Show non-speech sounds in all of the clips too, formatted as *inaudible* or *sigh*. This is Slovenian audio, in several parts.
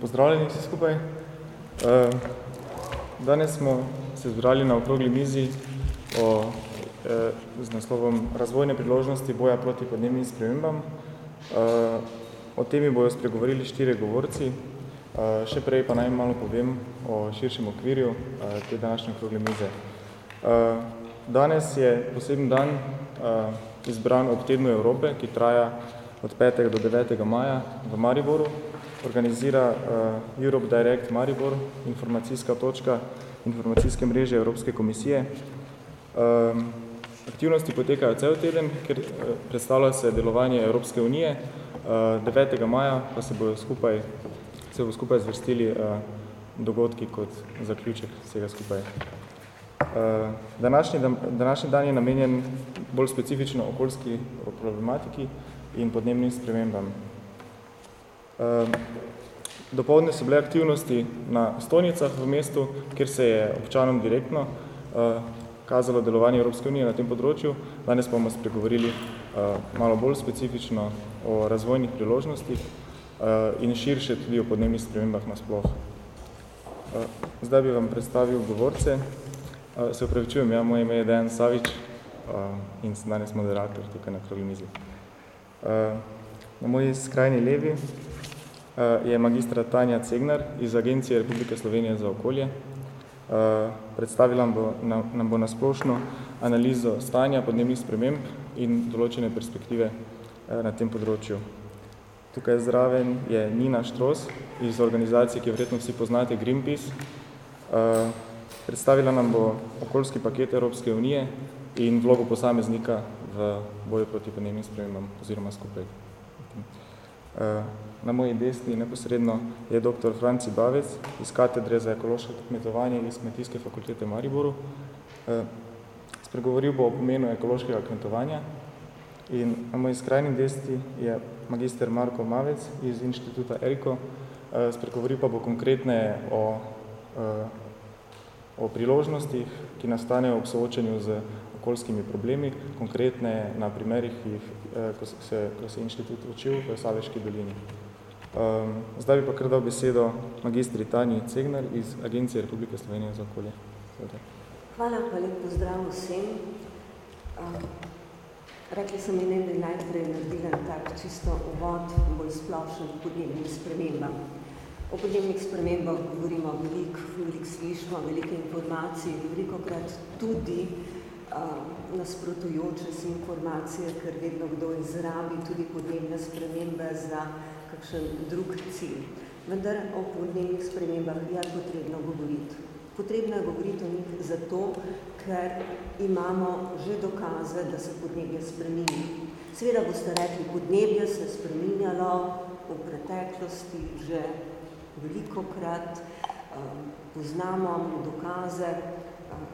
pozdravljeni vsi skupaj. Uh, danes smo se zbrali na okrogli mizi o, uh, z naslovom Razvojne priložnosti boja proti podnebnim spremembam. Uh, o temi bojo spregovorili štiri govorci. Uh, še prej pa naj malo povem o širšem okvirju uh, te današnje okrogle mize. Danes je poseben dan uh, izbran ob tednu Evrope, ki traja od 5. do 9. maja v Mariboru organizira uh, Europe Direct Maribor, informacijska točka informacijske mreže Evropske komisije. Um, aktivnosti potekajo cel teden, ker uh, predstavlja se delovanje Evropske unije. Uh, 9. maja pa se bojo skupaj, se bo skupaj zvrstili uh, dogodki kot zaključek vsega skupaj. Uh, današnji, današnji dan je namenjen bolj specifično okoljski problematiki in podnebnim spremembam. Ehm, Dopoldne so bile aktivnosti na stojnicah v mestu, kjer se je občanom direktno uh, kazalo delovanje Evropske unije na tem področju. Danes pa bomo spregovorili uh, malo bolj specifično o razvojnih priložnostih uh, in širše tudi o podnebnih spremembah nasploh. Zdaj bi vam predstavil govorce. Se upravičujem, ja, moje ime je Dejan Savič in danes moderator tukaj na Krogli Uh, na moji skrajni levi Eh, je magistra Tanja Cegnar iz Agencije Republike Slovenije za okolje. Eh, predstavila bo, nam bo nasplošno analizo stanja podnebnih sprememb in določene perspektive eh, na tem področju. Tukaj zraven je Nina Štros iz organizacije, ki verjetno vsi poznate, Greenpeace. Predstavila nam bo okoljski paket Evropske unije in vlogo posameznika v boju proti podnebnim spremembam oziroma skupaj. Na moji desni neposredno je dr. Franci Bavec iz katedre za ekološko kmetovanje iz Kmetijske fakultete Mariboru. Eh, spregovoril bo o pomenu ekološkega kmetovanja in na moji skrajni desni je magister Marko Mavec iz inštituta Eriko. Eh, spregovoril pa bo konkretne o, eh, o priložnostih, ki nastanejo ob soočanju z okoljskimi problemi, konkretne na primerih, ko se, ko se inštitut učil v Saveški dolini. Um, zdaj bi pa kar dal besedo magistri Tanji Cegnar iz Agencije Republike Slovenije za okolje. Hvala, pa lep pozdrav vsem. Um, rekli so mi, ne bi najprej naredila tak čisto uvod, bolj splošen podnebnih spremembah. O podnebnih spremembah govorimo veliko, veliko slišimo, velike informacije, veliko krat tudi uh, nasprotujoče se informacije, ker vedno kdo izrabi tudi podnebne spremembe za kakšen drug cilj. Vendar o podnebnih spremembah je potrebno govoriti. Potrebno je govoriti o njih zato, ker imamo že dokaze, da se podnebje spremeni. Seveda boste rekli, podnebje se je spreminjalo v preteklosti že veliko krat, um, poznamo dokaze,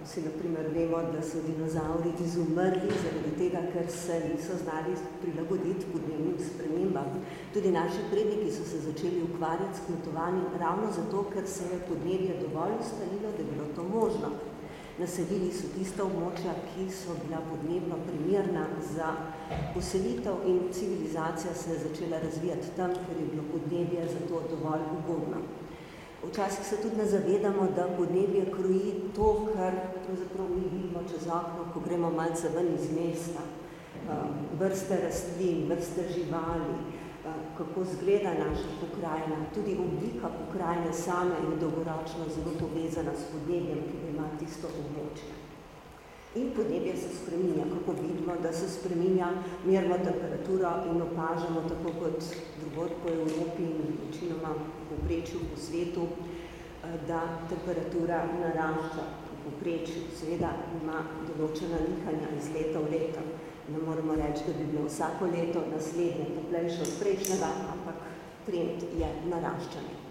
si na primer vemo, da so dinozauri izumrli zaradi tega, ker se niso znali prilagoditi podnebnim spremembam. Tudi naši predniki so se začeli ukvarjati s kmetovanjem ravno zato, ker se je podnebje dovolj ustalilo, da je bilo to možno. Naselili so tista območja, ki so bila podnebno primerna za poselitev in civilizacija se je začela razvijati tam, ker je bilo podnebje za to dovolj ugodno. Včasih se tudi ne zavedamo, da podnebje kroji to, kar pravzaprav mi vidimo čez okno, ko gremo malce ven iz mesta. Um, vrste rastlin, vrste živali, uh, kako zgleda naša pokrajina. Tudi oblika pokrajine same je dolgoročno zelo povezana s podnebjem, ki ima tisto območje. In podnebje se spreminja, kako vidimo, da se spreminja, merimo temperaturo in opažamo tako kot drugod po Evropi in večinoma poprečju po svetu, eh, da temperatura narašča v poprečju. Seveda ima določena nihanja iz leta v leto. Ne moremo reči, da bi bilo vsako leto naslednje toplejše od prejšnjega, ampak trend je naraščanje.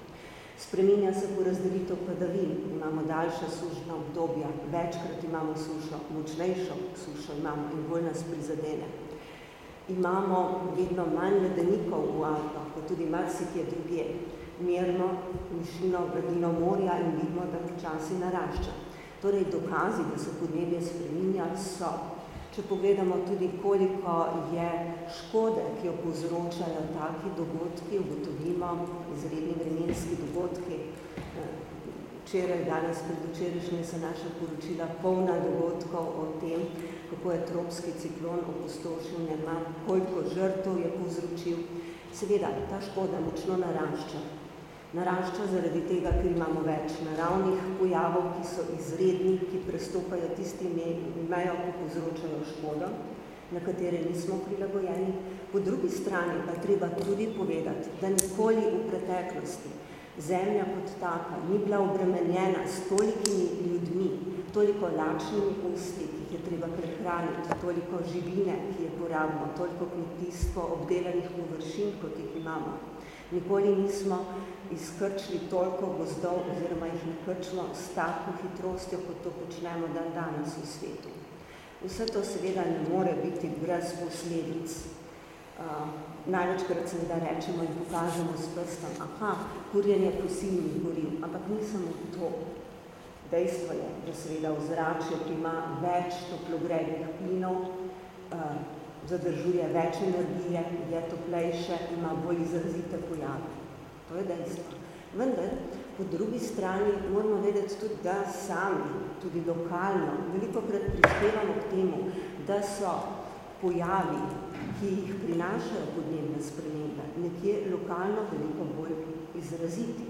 Spreminja se porazdelitev padavin, imamo daljša sušna obdobja, večkrat imamo sušo, močnejšo sušo imamo in bolj nas prizadene. Imamo vedno manj ledenikov v Alpah, pa tudi marsikje drugje. Merno višino gladino morja in vidimo, da počasi narašča. Torej, dokazi, da se podnebje spreminja, so. Če pogledamo tudi, koliko je škode, ki jo povzročajo taki dogodki, ugotovimo izredni vremenski dogodki. Včeraj, danes predvčerajšnje so naša poročila polna dogodkov o tem, kako je tropski ciklon opustošil nema, koliko žrtov je povzročil. Seveda, ta škoda močno narašča. Narašča zaradi tega, ker imamo več naravnih pojavov, ki so izredni, ki prestopajo tisti mejo, ki povzročajo škodo, na katere nismo prilagojeni. Po drugi strani pa treba tudi povedati, da nikoli v preteklosti zemlja kot taka ni bila obremenjena s tolikimi ljudmi, toliko lačnimi usti, ki jih je treba prehraniti, toliko živine, ki je porabimo, toliko kmetijstvo obdelanih površin, kot jih imamo. Nikoli nismo izkrčili toliko gozdov oziroma jih nakrčilo s tako hitrostjo, kot to počnemo dan danes v svetu. Vse to seveda ne more biti brez posledic. Uh, največkrat seveda rečemo in pokažemo s prstom, aha, kurjenje fosilnih goriv, ampak ni samo to. Dejstvo je, da seveda vzračje, ki ima več toplogrednih plinov, uh, zadržuje več energije, je toplejše, ima bolj izrazite pojave. Je dejstvo. Vendar, po drugi strani moramo vedeti tudi, da sami, tudi lokalno, veliko krat prispevamo k temu, da so pojavi, ki jih prinašajo podnebne spremembe, nekje lokalno veliko bolj izraziti.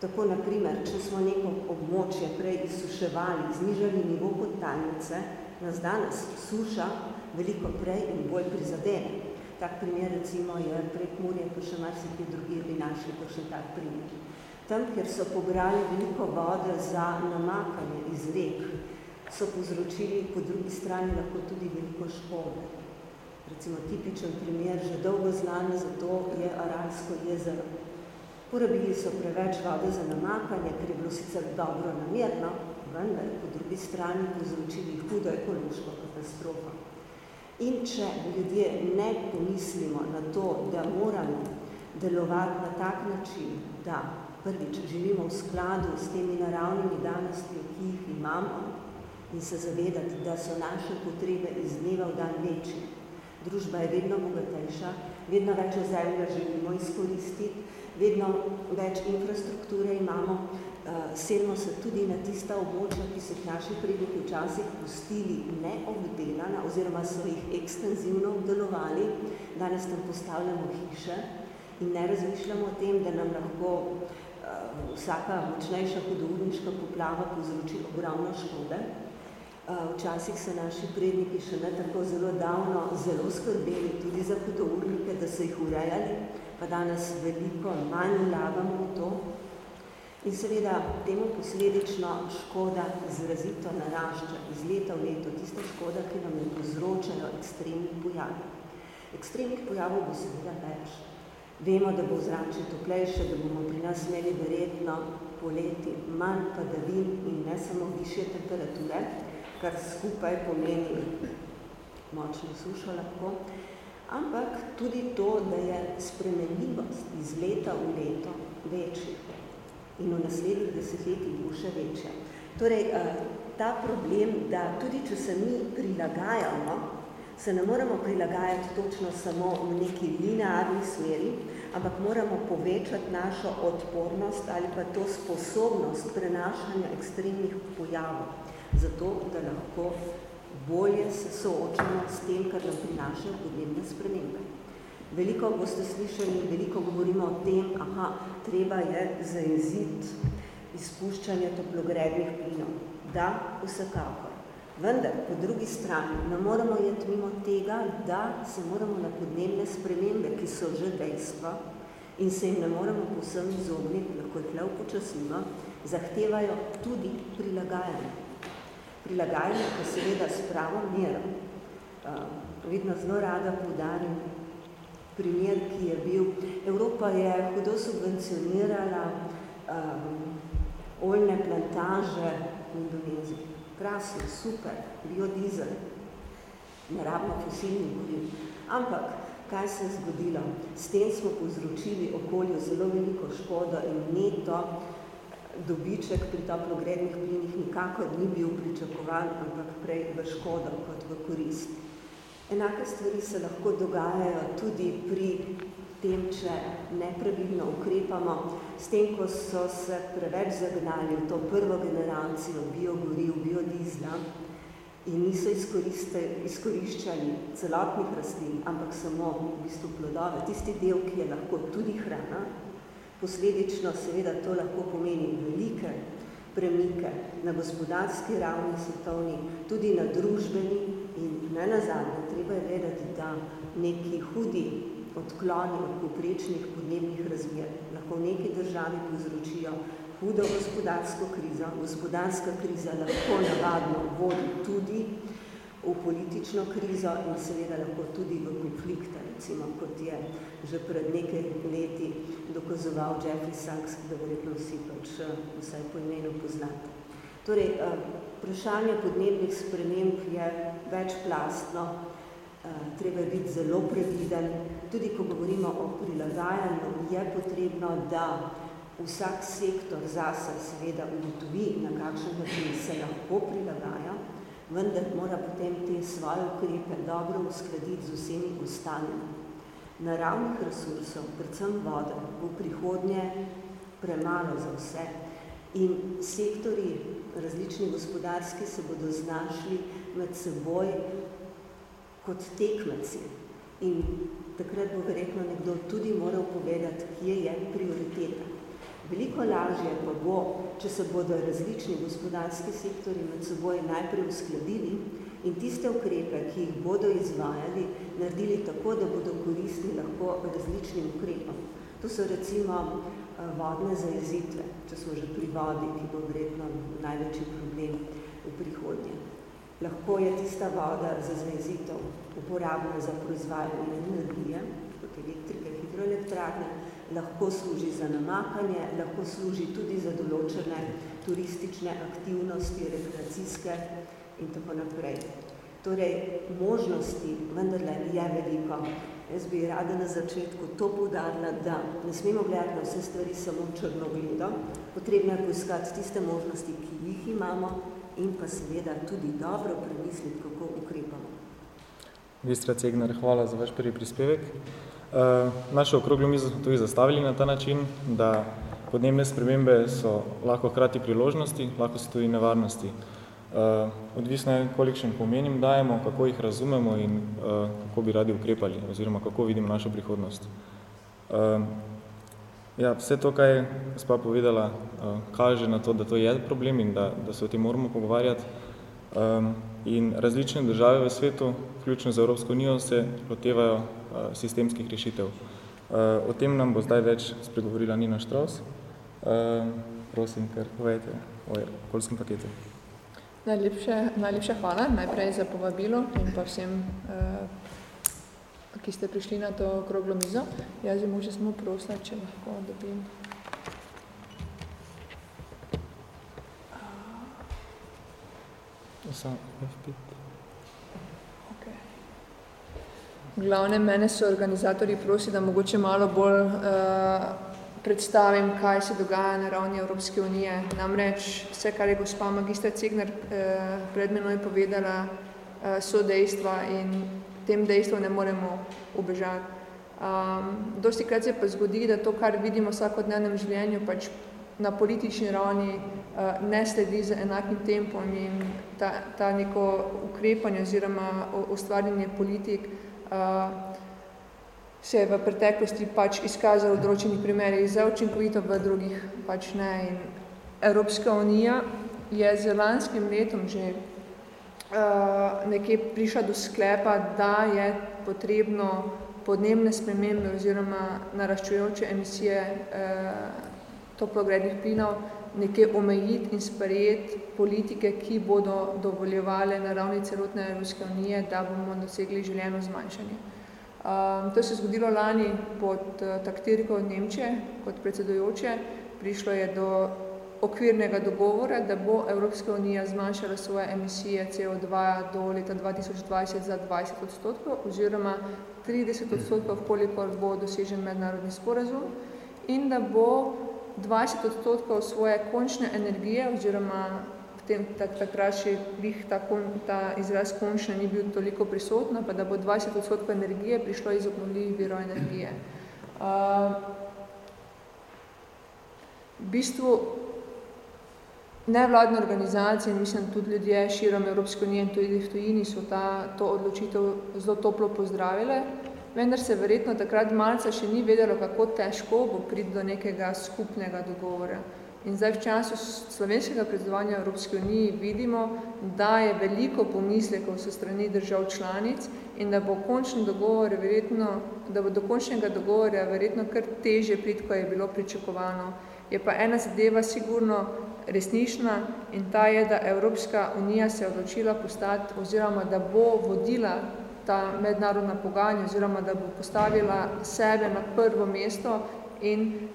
Tako, na primer, če smo neko območje prej izsuševali, znižali nivo podtalnice, nas danes suša veliko prej in bolj prizadene. Tak primer recimo je prek Murje, pa še marsikaj drugi bi našli pa še tak primer. Tam, kjer so pobrali veliko vode za namakanje iz rek, so povzročili po drugi strani lahko tudi veliko škode recimo tipičen primer, že dolgo znano za to je Aralsko jezero. Porabili so preveč vode za namakanje, ker je bilo sicer dobro namerno, vendar po drugi strani povzročili hudo ekološko katastrofo. In če ljudje ne pomislimo na to, da moramo delovati na tak način, da prvič živimo v skladu s temi naravnimi danosti, ki jih imamo, in se zavedati, da so naše potrebe iz dneva v dan večje, družba je vedno bogatejša, vedno več ozemlja želimo izkoristiti, vedno več infrastrukture imamo, selimo se tudi na tista območja, ki so jih naši predniki včasih pustili neobdelana oziroma so jih ekstenzivno obdelovali, danes tam postavljamo hiše in ne razmišljamo o tem, da nam lahko uh, vsaka močnejša hudourniška poplava povzroči ogromno škode. Včasih so naši predniki še ne tako zelo davno zelo skrbeli tudi za hudournike, da so jih urejali, pa danes veliko manj vlagamo v to. In seveda temu posledično škoda izrazito narašča iz leta v leto, tista škoda, ki nam je povzročajo ekstremni pojavi. Ekstremnih pojavov bo seveda več. Vemo, da bo zrače toplejše, da bomo pri nas imeli verjetno poleti manj padavin in ne samo višje temperature, kar skupaj pomeni močno sušo lahko, ampak tudi to, da je spremenljivost iz leta v leto večja in v naslednjih desetletjih bo še večja. Torej, eh, ta problem, da tudi če se mi prilagajamo, se ne moramo prilagajati točno samo v neki linearni smeri, ampak moramo povečati našo odpornost ali pa to sposobnost prenašanja ekstremnih pojavov zato, da lahko bolje se soočamo s tem, kar nam prinašajo podnebne spremembe. Veliko boste slišali, veliko govorimo o tem, aha, treba je zaeziti izpuščanje toplogrednih plinov. Da, vsekakor. Vendar, po drugi strani, ne moramo jeti mimo tega, da se moramo na podnebne spremembe, ki so že dejstva, in se jim ne moramo povsem izogniti, lahko jih le upočasnimo, zahtevajo tudi prilagajanje prilagajanje pa seveda s pravo mero. Uh, vedno zelo rada poudarim primer, ki je bil. Evropa je hudo subvencionirala um, oljne plantaže v Indoneziji. Krasno, super, biodizel, ne rabimo fosilnih goriv. Ampak, kaj se je zgodilo? S tem smo povzročili okolju zelo veliko škodo in neto dobiček pri toplogrednih plinih nikakor ni bil pričakovan, ampak prej v škodo kot v korist. Enake stvari se lahko dogajajo tudi pri tem, če nepravilno ukrepamo, s tem, ko so se preveč zagnali v to prvo generacijo biogoriv, biodizla in niso izkoriščali celotnih rastlin, ampak samo v bistvu plodove, tisti del, ki je lahko tudi hrana, posledično seveda to lahko pomeni velike premike na gospodarski ravni svetovni, tudi na družbeni in ne nazadnje, treba je vedeti, da neki hudi odkloni od poprečnih podnebnih razmer lahko v neki državi povzročijo hudo gospodarsko krizo. Gospodarska kriza lahko navadno vodi tudi v politično krizo in seveda lahko tudi v konflikte, recimo kot je že pred nekaj leti dokazoval Jeffrey Sachs, ki ga verjetno vsi pač eh, vsaj po imenu poznate. Torej, eh, vprašanje podnebnih sprememb je večplastno, eh, treba je biti zelo previden. Tudi ko govorimo o prilagajanju, je potrebno, da vsak sektor zase seveda ugotovi, na kakšen način se lahko prilagaja, vendar mora potem te svoje ukrepe dobro uskladiti z vsemi ostalimi. Naravnih resursov, predvsem vode, v prihodnje premalo za vse in sektori različni gospodarski se bodo znašli med seboj kot tekmeci. In takrat bo verjetno nekdo tudi moral povedati, kje je prioriteta. Veliko lažje pa bo, če se bodo različni gospodarski sektori med seboj najprej uskladili in tiste ukrepe, ki jih bodo izvajali, naredili tako, da bodo koristni lahko različnim ukrepom. To so recimo eh, vodne zajezitve, če smo že pri vodi, ki bo vredno največji problem v prihodnje. Lahko je tista voda za zajezitev uporabna za proizvajanje energije, kot elektrike, hidroelektrarne, lahko služi za namakanje, lahko služi tudi za določene turistične aktivnosti, rekreacijske in tako naprej. Torej, možnosti vendarle je veliko. Jaz bi rada na začetku to poudarila, da ne smemo gledati na vse stvari samo črnogledo, potrebno je poiskati tiste možnosti, ki jih imamo in pa seveda tudi dobro premisliti, kako ukrepamo. Ministra Cegner, hvala za vaš prvi prispevek. Uh, našo okroglo mizo smo tudi zastavili na ta način, da podnebne spremembe so lahko hkrati priložnosti, lahko so tudi nevarnosti. Uh, odvisno je, kolikšen pomenim dajemo, kako jih razumemo in uh, kako bi radi ukrepali, oziroma kako vidimo našo prihodnost. Uh, ja, vse to, kaj je gospa povedala, kaže na to, da to je problem in da, da se o tem moramo pogovarjati. In različne države v svetu, vključno z Evropsko unijo, se lotevajo Eh, sistemskih rešitev. Eh, o tem nam bo zdaj več spregovorila Nina Štraus. Eh, prosim, ker povejte o okoljskem paketu. Najlepše, najlepša hvala najprej za povabilo in pa vsem, ki ste prišli na to okroglo mizo. Jaz bi možno samo prosila, če lahko dobim. Samo F5. glavne mene so organizatorji prosi, da mogoče malo bolj uh, predstavim, kaj se dogaja na ravni Evropske unije. Namreč vse, kar je gospa magistra Cegner uh, pred menoj povedala, uh, so dejstva in tem dejstvom ne moremo ubežati. Um, dosti krat se pa zgodi, da to, kar vidimo v vsakodnevnem življenju, pač na politični ravni uh, ne sledi z enakim tempom in ta, ta neko ukrepanje oziroma ustvarjanje politik uh, se je v preteklosti pač izkazalo v določenih primerih za učinkovito, v drugih pač ne. In Evropska unija je z lanskim letom že uh, nekje prišla do sklepa, da je potrebno podnebne spremembe oziroma naraščujoče emisije uh, toplogrednih plinov nekje omejiti in sprejeti politike, ki bodo dovoljevale na ravni celotne Evropske unije, da bomo dosegli željeno zmanjšanje. Um, to se je zgodilo lani pod uh, taktiriko Nemčije kot predsedujoče. Prišlo je do okvirnega dogovora, da bo Evropska unija zmanjšala svoje emisije CO2 do leta 2020 za 20 odstotkov oziroma 30 odstotkov, kolikor bo dosežen mednarodni sporazum in da bo 20 odstotkov svoje končne energije, oziroma v tem tak, takrat še bih ta, ta izraz končne ni bil toliko prisotna, pa da bo 20 odstotkov energije prišlo iz obnovljivih virov energije. V bistvu nevladne organizacije in mislim tudi ljudje širom Evropske unije in tudi v tujini so ta, to odločitev zelo toplo pozdravile, vendar se verjetno takrat malce še ni vedelo, kako težko bo priti do nekega skupnega dogovora. In zdaj v času slovenskega predsedovanja Evropske unije vidimo, da je veliko pomislekov so strani držav članic in da bo končni dogovor verjetno, da bo do končnega dogovora verjetno kar težje priti, ko je bilo pričakovano. Je pa ena zadeva sigurno resnična in ta je, da Evropska unija se je odločila postati oziroma da bo vodila ta mednarodna pogajanja oziroma da bo postavila sebe na prvo mesto in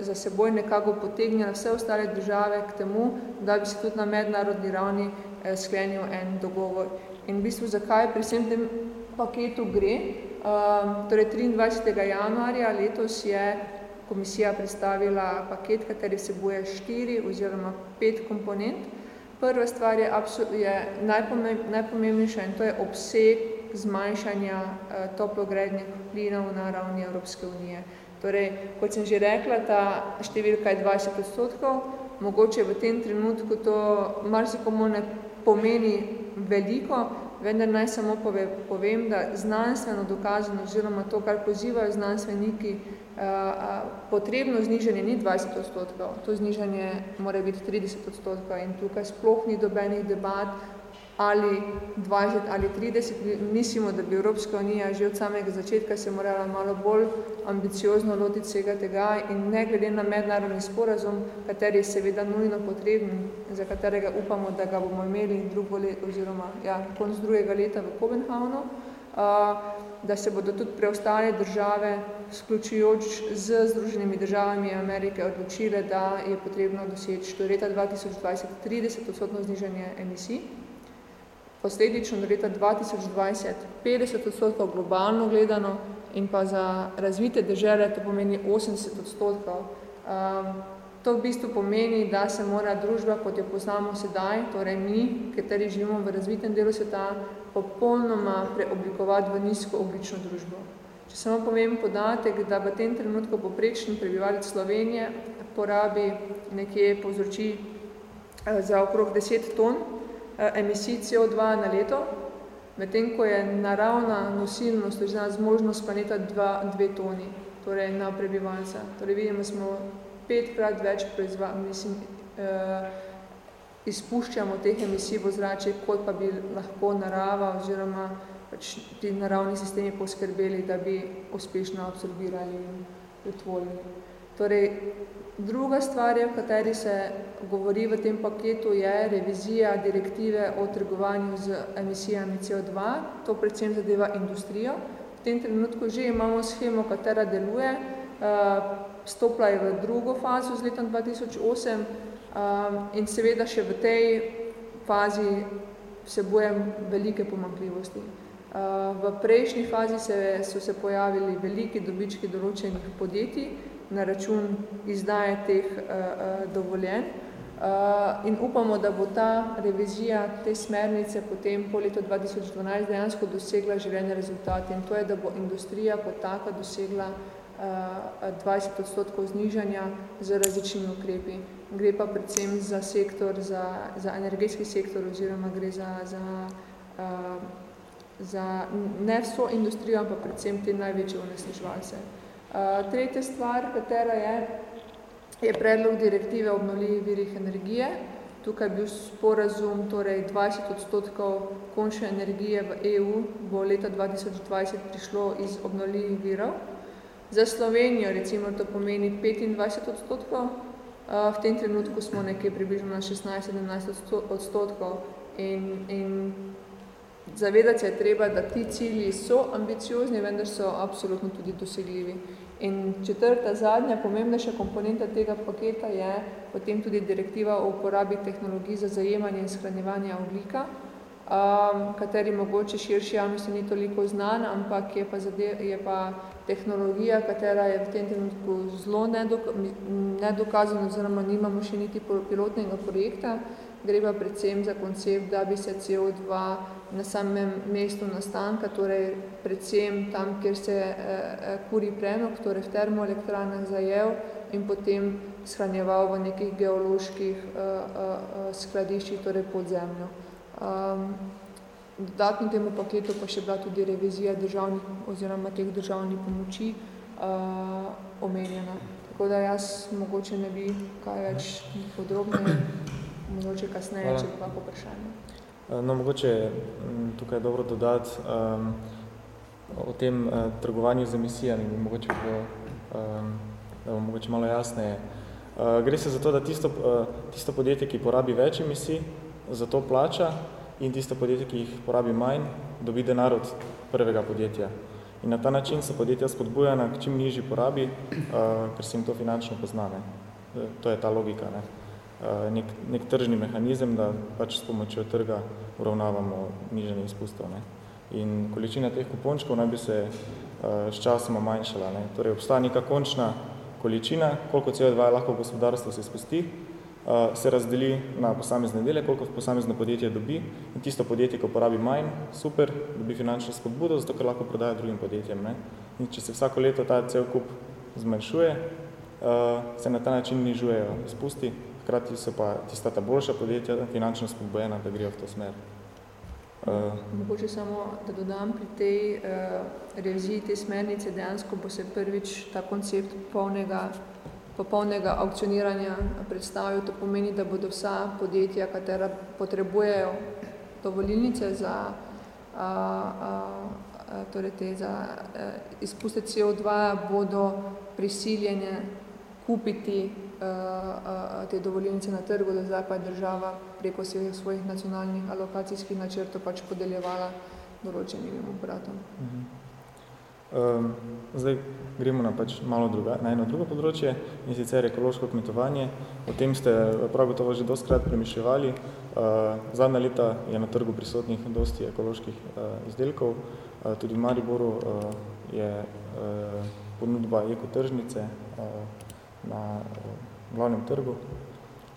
za seboj nekako potegnila vse ostale države k temu, da bi se tudi na mednarodni ravni eh, sklenil en dogovor. In v bistvu zakaj pri vsem tem paketu gre? Uh, torej 23. januarja letos je komisija predstavila paket, kateri vsebuje štiri oziroma pet komponent. Prva stvar je, je najpomembnejša in to je obseg zmanjšanja uh, toplogrednih plinov na ravni Evropske unije. Torej, kot sem že rekla, ta številka je 20 odstotkov, mogoče v tem trenutku to marsikomu ne pomeni veliko, vendar naj samo pove, povem, da znanstveno dokazano oziroma to, kar pozivajo znanstveniki, a, a, potrebno znižanje ni 20 odstotkov, to znižanje mora biti 30 odstotkov in tukaj sploh ni dobenih debat, ali 20 ali 30. Mislimo, da bi Evropska unija že od samega začetka se morala malo bolj ambiciozno lotiti vsega tega in ne glede na mednarodni sporazum, kateri je seveda nujno potreben, za katerega upamo, da ga bomo imeli drugo let, oziroma ja, konc drugega leta v Kopenhavnu, da se bodo tudi preostale države, sključujoč z Združenimi državami Amerike, odločile, da je potrebno doseči do leta 2020 30 odstotno znižanje emisij posledično do leta 2020 50 odstotkov globalno gledano in pa za razvite države to pomeni 80 odstotkov. Um, to v bistvu pomeni, da se mora družba, kot jo poznamo sedaj, torej mi, kateri živimo v razvitem delu sveta, popolnoma preoblikovati v nizko oblično družbo. Če samo povem podatek, da v tem trenutku poprečni prebivalec Slovenije porabi nekje povzroči eh, za okrog 10 ton emisij CO2 na leto, medtem ko je naravna nosilnost, oziroma zmožnost planeta 2 toni, torej na prebivalca. Torej vidimo, smo petkrat več mislim, eh, izpuščamo teh emisij v zrače, kot pa bi lahko narava oziroma pač ti naravni sistemi poskrbeli, da bi uspešno absorbirali in pretvorili. Torej, Druga stvar, v kateri se govori v tem paketu, je revizija direktive o trgovanju z emisijami CO2. To predvsem zadeva industrijo. V tem trenutku že imamo schemo, katera deluje. Eh, stopla je v drugo fazo z letom 2008 eh, in seveda še v tej fazi vsebuje velike pomankljivosti. Eh, v prejšnji fazi se, so se pojavili veliki dobički določenih podjetij, na račun izdaje teh uh, uh, dovoljenj. Uh, in upamo, da bo ta revizija te smernice potem po letu 2012 dejansko dosegla želene rezultate in to je, da bo industrija kot taka dosegla uh, 20 odstotkov znižanja z različnimi ukrepi. Gre pa predvsem za sektor, za, za energetski sektor oziroma gre za, za, uh, za ne vso industrijo, ampak predvsem te največje onesnaževalce. Eh, tretja stvar, katera je, je predlog direktive o obnovljivih virih energije. Tukaj je bil sporazum, torej 20 odstotkov končne energije v EU bo leta 2020 prišlo iz obnovljivih virov. Za Slovenijo recimo to pomeni 25 odstotkov, eh, v tem trenutku smo nekje približno na 16-17 odstotkov in, in zavedati se je treba, da ti cilji so ambiciozni, vendar so absolutno tudi dosegljivi. In četrta, zadnja, pomembnejša komponenta tega paketa je potem tudi direktiva o uporabi tehnologij za zajemanje in shranjevanje oglika, um, kateri mogoče širši javnosti ni toliko znan, ampak je pa, zadev, je pa tehnologija, katera je v tem trenutku zelo nedokazana, oziroma nimamo še niti pilotnega projekta, gre pa predvsem za koncept, da bi se CO2 na samem mestu nastanka, torej predvsem tam, kjer se eh, eh, kuri premog, torej v termoelektrarnah zajel in potem shranjeval v nekih geoloških eh, eh, skladiščih, torej pod zemljo. Um, dodatno temu paketu pa še bila tudi revizija državnih oziroma teh državnih pomoči uh, omenjena. Tako da jaz mogoče ne bi kaj več podrobne mogoče kasneje, Hvala. če bo kako vprašanje. Eh, no, mogoče mm, tukaj je dobro dodati um, o tem uh, trgovanju z emisijami, mogoče bo, um, da bo mogoče malo jasneje. Uh, gre se za to, da tisto, uh, tisto podjetje, ki porabi več emisij, za to plača in tisto podjetje, ki jih porabi manj, dobi denar od prvega podjetja. In na ta način se podjetja spodbujana k čim nižji porabi, uh, ker se jim to finančno pozna. Ne. To je ta logika. Ne. Eh, nek, nek tržni mehanizem, da pač s pomočjo trga uravnavamo niženje izpustov. Ne. In količina teh kupončkov naj bi se uh, s časoma manjšala. Ne. Torej obstaja neka končna količina, koliko CO2 lahko gospodarstvo se spusti, uh, se razdeli na posamezne dele, koliko posamezno podjetje dobi in tisto podjetje, ko porabi manj, super, dobi finančno spodbudo, zato ker lahko prodaja drugim podjetjem. Ne. In če se vsako leto ta cel kup zmanjšuje, uh, se na ta način nižujejo izpusti, hkrati so pa tista ta boljša podjetja finančno spodbojena, da grejo v to smer. Uh, Mogoče samo, da dodam pri tej uh, reviziji te smernice, dejansko bo se prvič ta koncept polnega, popolnega aukcioniranja predstavil. To pomeni, da bodo vsa podjetja, katera potrebujejo dovolilnice za, uh, uh, torej te za uh, izpuste CO2, bodo prisiljene kupiti te dovoljenice na trgu, da zdaj pa je država preko svojih, svojih nacionalnih alokacijskih načrtov pač podeljevala določenim obratom. Uh -huh. um, zdaj gremo na pač malo druga, na eno drugo področje in sicer ekološko kmetovanje. O tem ste prav gotovo že doskrat premišljevali. Uh, zadnja leta je na trgu prisotnih dosti ekoloških uh, izdelkov. Uh, tudi v Mariboru uh, je uh, ponudba ekotržnice uh, na uh, glavnem trgu.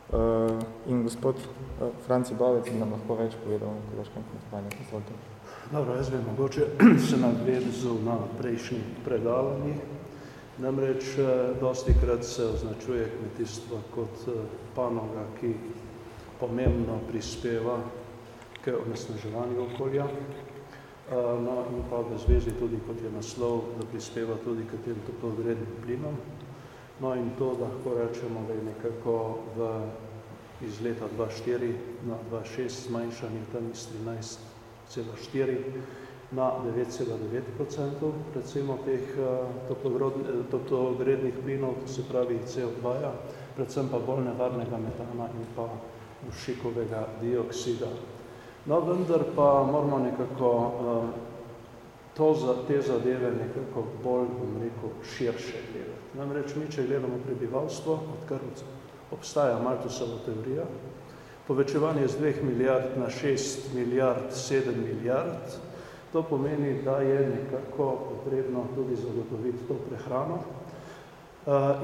Uh, in gospod uh, Franci Bavec bi nam lahko več povedal o ekološkem kmetovanju. Izvolite. Dobro, jaz bi mogoče *clears throat* se nadvezal na prejšnji predavanje. Namreč dosti krat se označuje kmetijstvo kot panoga, ki pomembno prispeva k onesnaževanju okolja. No, in pa v zvezi tudi, kot je naslov, da prispeva tudi k tem toplogrednim plinom. No in to lahko rečemo, da je nekako v, iz leta 2004 na 2006 zmanjšanje tam iz 13,4 na 9,9 recimo teh eh, toplogrednih plinov, to se pravi CO2-ja, predvsem pa bolj nevarnega metana in pa dušikovega dioksida. No, vendar pa moramo nekako uh, to te zadeve nekako bolj, bom rekel, širše gledati. Namreč mi, če gledamo prebivalstvo, odkar obstaja Malthusova teorija, povečevanje z 2 milijard na 6 milijard, 7 milijard, to pomeni, da je nekako potrebno tudi zagotoviti to prehrano.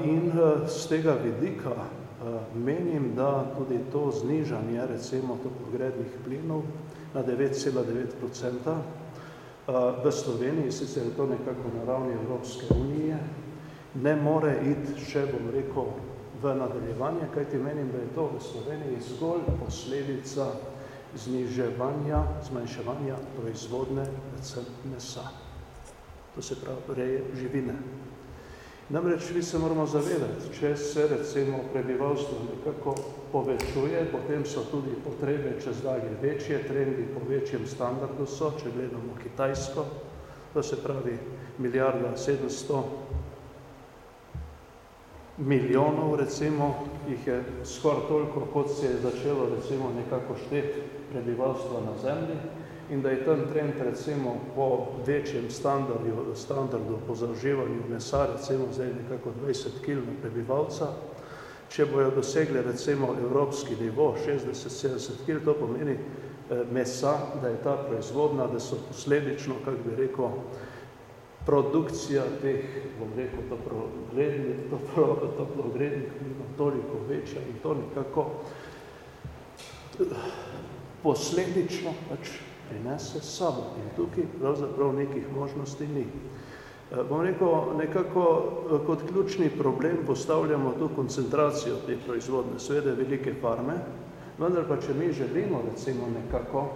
In z tega vidika menim, da tudi to znižanje, recimo toplogrednih plinov na 9,9 v Sloveniji, sicer je to nekako na ravni Evropske unije, ne more iti še, bom rekel, v nadaljevanje, kajti menim, da je to v Sloveniji zgolj posledica zniževanja, zmanjševanja proizvodne predvsem mesa. To se pravi reje živine. Namreč vi se moramo zavedati, če se recimo prebivalstvo nekako povečuje, potem so tudi potrebe čez dalje večje, trendi po večjem standardu so, če gledamo Kitajsko, to se pravi milijarda 700 milijonov, recimo, jih je skoraj toliko, kot se je začelo recimo nekako šteti prebivalstva na zemlji in da je tam trend recimo po večjem standardu, standardu po zaužívanju mesa, recimo zdaj nekako 20 kg na prebivalca, če bojo dosegli recimo evropski nivo 60-70 kg, to pomeni eh, mesa, da je ta proizvodna, da so posledično, kak bi rekel, produkcija teh, bom rekel, toplogrednih, toplogrednih plinov toliko večja in to nekako posledično pač prinese sabo. In tukaj pravzaprav nekih možnosti ni. Eh, bom rekel, nekako eh, kot ključni problem postavljamo tu koncentracijo te proizvodne, svede velike farme, vendar pa če mi želimo recimo nekako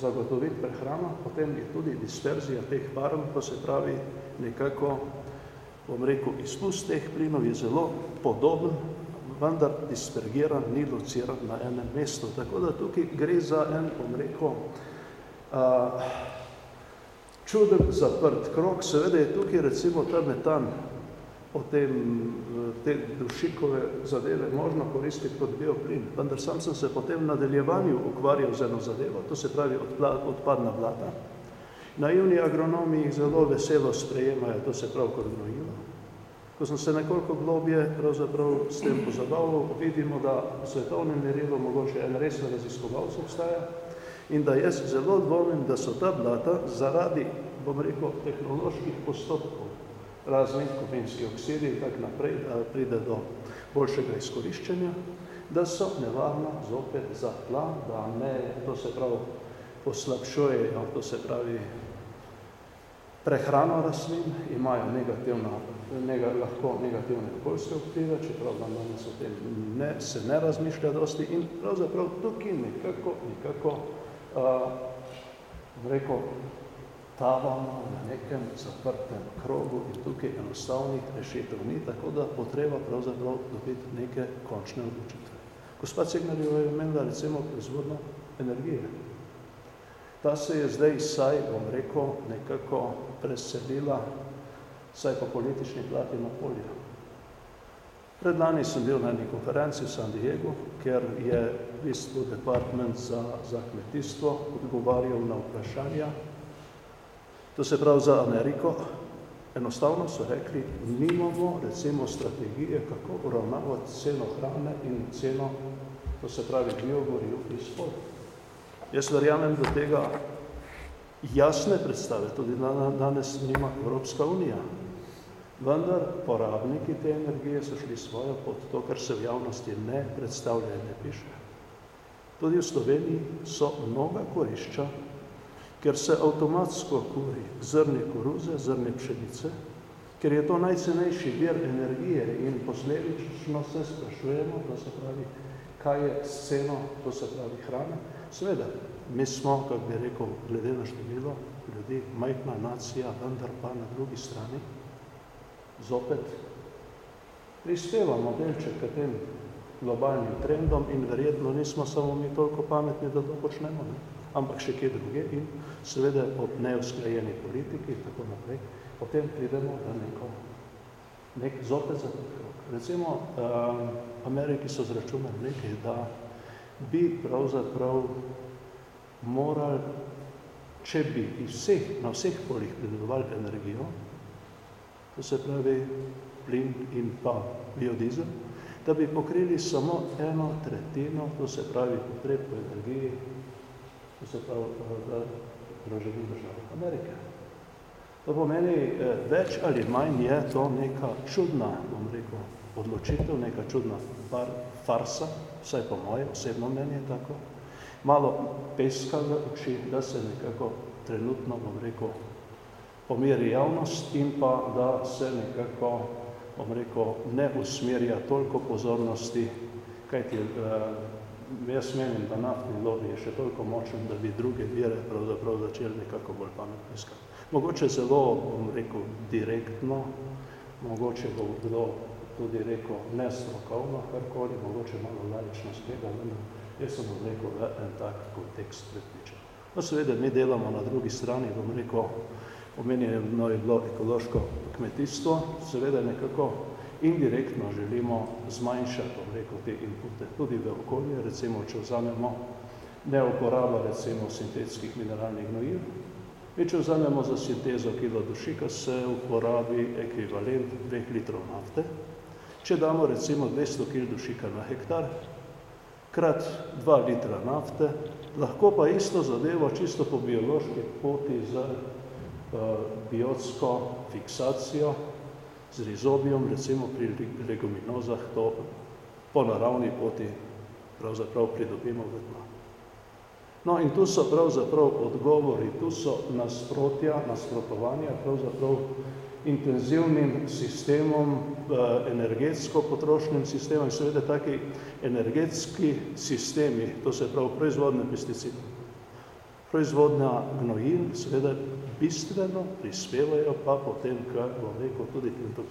zagotoviti prehrano, potem je tudi disperzija teh farm, to se pravi nekako, bom rekel, izpust teh plinov je zelo podoben vendar dispergiran, ni lociran na enem mestu. Tako da tukaj gre za en, bom rekel, uh, čuden zaprt krok. Seveda je tukaj recimo ta metan, o tem, te dušikove zadeve možno koristiti kot bioplin, vendar sam sem se potem v nadaljevanju ukvarjal z eno zadevo, to se pravi odpadna blata. Naivni agronomi jih zelo veselo sprejemajo, to se pravi kot gnojilo. Ko sem se nekoliko globje pravzaprav s tem pozabaval, vidimo, da v svetovnem merilu mogoče en resen raziskovalc obstaja in da jaz zelo dvomim, da so ta blata zaradi, bom rekel, tehnoloških postopkov, raznih kovinskih oksidij in tak naprej, da pride do boljšega izkoriščenja, da so nevarna zopet za tla, da ne, to se pravi, poslabšujejo, to se pravi, prehrano rastlin, imajo negativno, nega, lahko negativne okoljske vplive, čeprav da danes o tem ne, se ne razmišlja dosti in pravzaprav tukaj nekako, nekako uh, rekel, tavamo na nekem zaprtem krogu in tukaj enostavnih rešitev ni, tako da potreba pravzaprav dobiti neke končne odločitve. Gospa Cegnerjeva je menila recimo proizvodno energije. Ta se je zdaj saj, bom rekel, nekako preselila, saj po politični plati na polje. Pred lani sem bil na eni konferenci v San Diego, ker je v bistvu department za, za kmetijstvo odgovarjal na vprašanja. To se pravi za Ameriko. Enostavno so rekli, nimamo recimo strategije, kako uravnavati ceno hrane in ceno, to se pravi biogoriv iz polja. Jaz verjamem do tega jasne predstave, tudi danes nima Evropska unija. Vendar porabniki te energije so šli svojo pot, to, kar se v javnosti ne predstavlja in ne piše. Tudi v Sloveniji so mnoga korišča, ker se avtomatsko kuri zrne koruze, zrne pšenice, ker je to najcenejši vir energije in posledično se sprašujemo, da se pravi, kaj je s ceno, to se pravi hrane, Sveda, mi smo, kako bi rekel, glede na število ljudi, majhna nacija, vendar pa na drugi strani zopet prispevamo delček k tem globalnim trendom in verjetno nismo samo mi toliko pametni, da to počnemo, ne? Ampak še kje druge in seveda ob neusklajeni politiki in tako naprej, potem pridemo na neko, nek zopet za krok. Recimo, um, Ameriki so zračunali nekaj, da bi pravzaprav morali, če bi vseh, na vseh polih pridelovali energijo, to se pravi plin in pa biodizel, da bi pokrili samo eno tretjino, to se pravi potreb po energiji, to se pravi v državi Amerike. To pomeni, eh, več ali manj je to neka čudna, bom rekel, odločitev, neka čudna par, farsa, vsaj po moje osebno mnenje tako, malo peska v oči, da se nekako trenutno, bom rekel, pomiri javnost in pa da se nekako, bom rekel, ne usmerja toliko pozornosti, kajti eh, jaz menim, da naftni lobby je še toliko močen, da bi druge vire pravzaprav začeli nekako bolj pametno iskati. Mogoče zelo, bom rekel, direktno, mogoče bo kdo tudi rekel nestrokovno, karkoli, mogoče malo larično spega, vendar jaz sem bom rekel en tak kontekst predpičen. No, seveda, mi delamo na drugi strani, bom rekel, omenjeno je bilo ekološko kmetijstvo, seveda nekako indirektno želimo zmanjšati, rekel, te inpute tudi v okolje, recimo, če vzamemo neuporaba, recimo, sintetskih mineralnih gnojil, Mi, če vzamemo za sintezo kilo dušika, se uporabi ekvivalent 2 litrov nafte, Če damo recimo 200 kg dušika na hektar, krat 2 litra nafte, lahko pa isto zadevo čisto po biološki poti z uh, biotsko fiksacijo, z rizobijom, recimo pri leguminozah, to po naravni poti pravzaprav pridobimo v tla. No in tu so pravzaprav odgovori, tu so nasprotja, nasprotovanja pravzaprav intenzivnim sistemom, eh, energetsko potrošnim sistemom in seveda taki energetski sistemi, to se pravi proizvodne pesticide. Proizvodnja gnojil seveda bistveno prispevajo pa potem k, bom rekel, tudi tem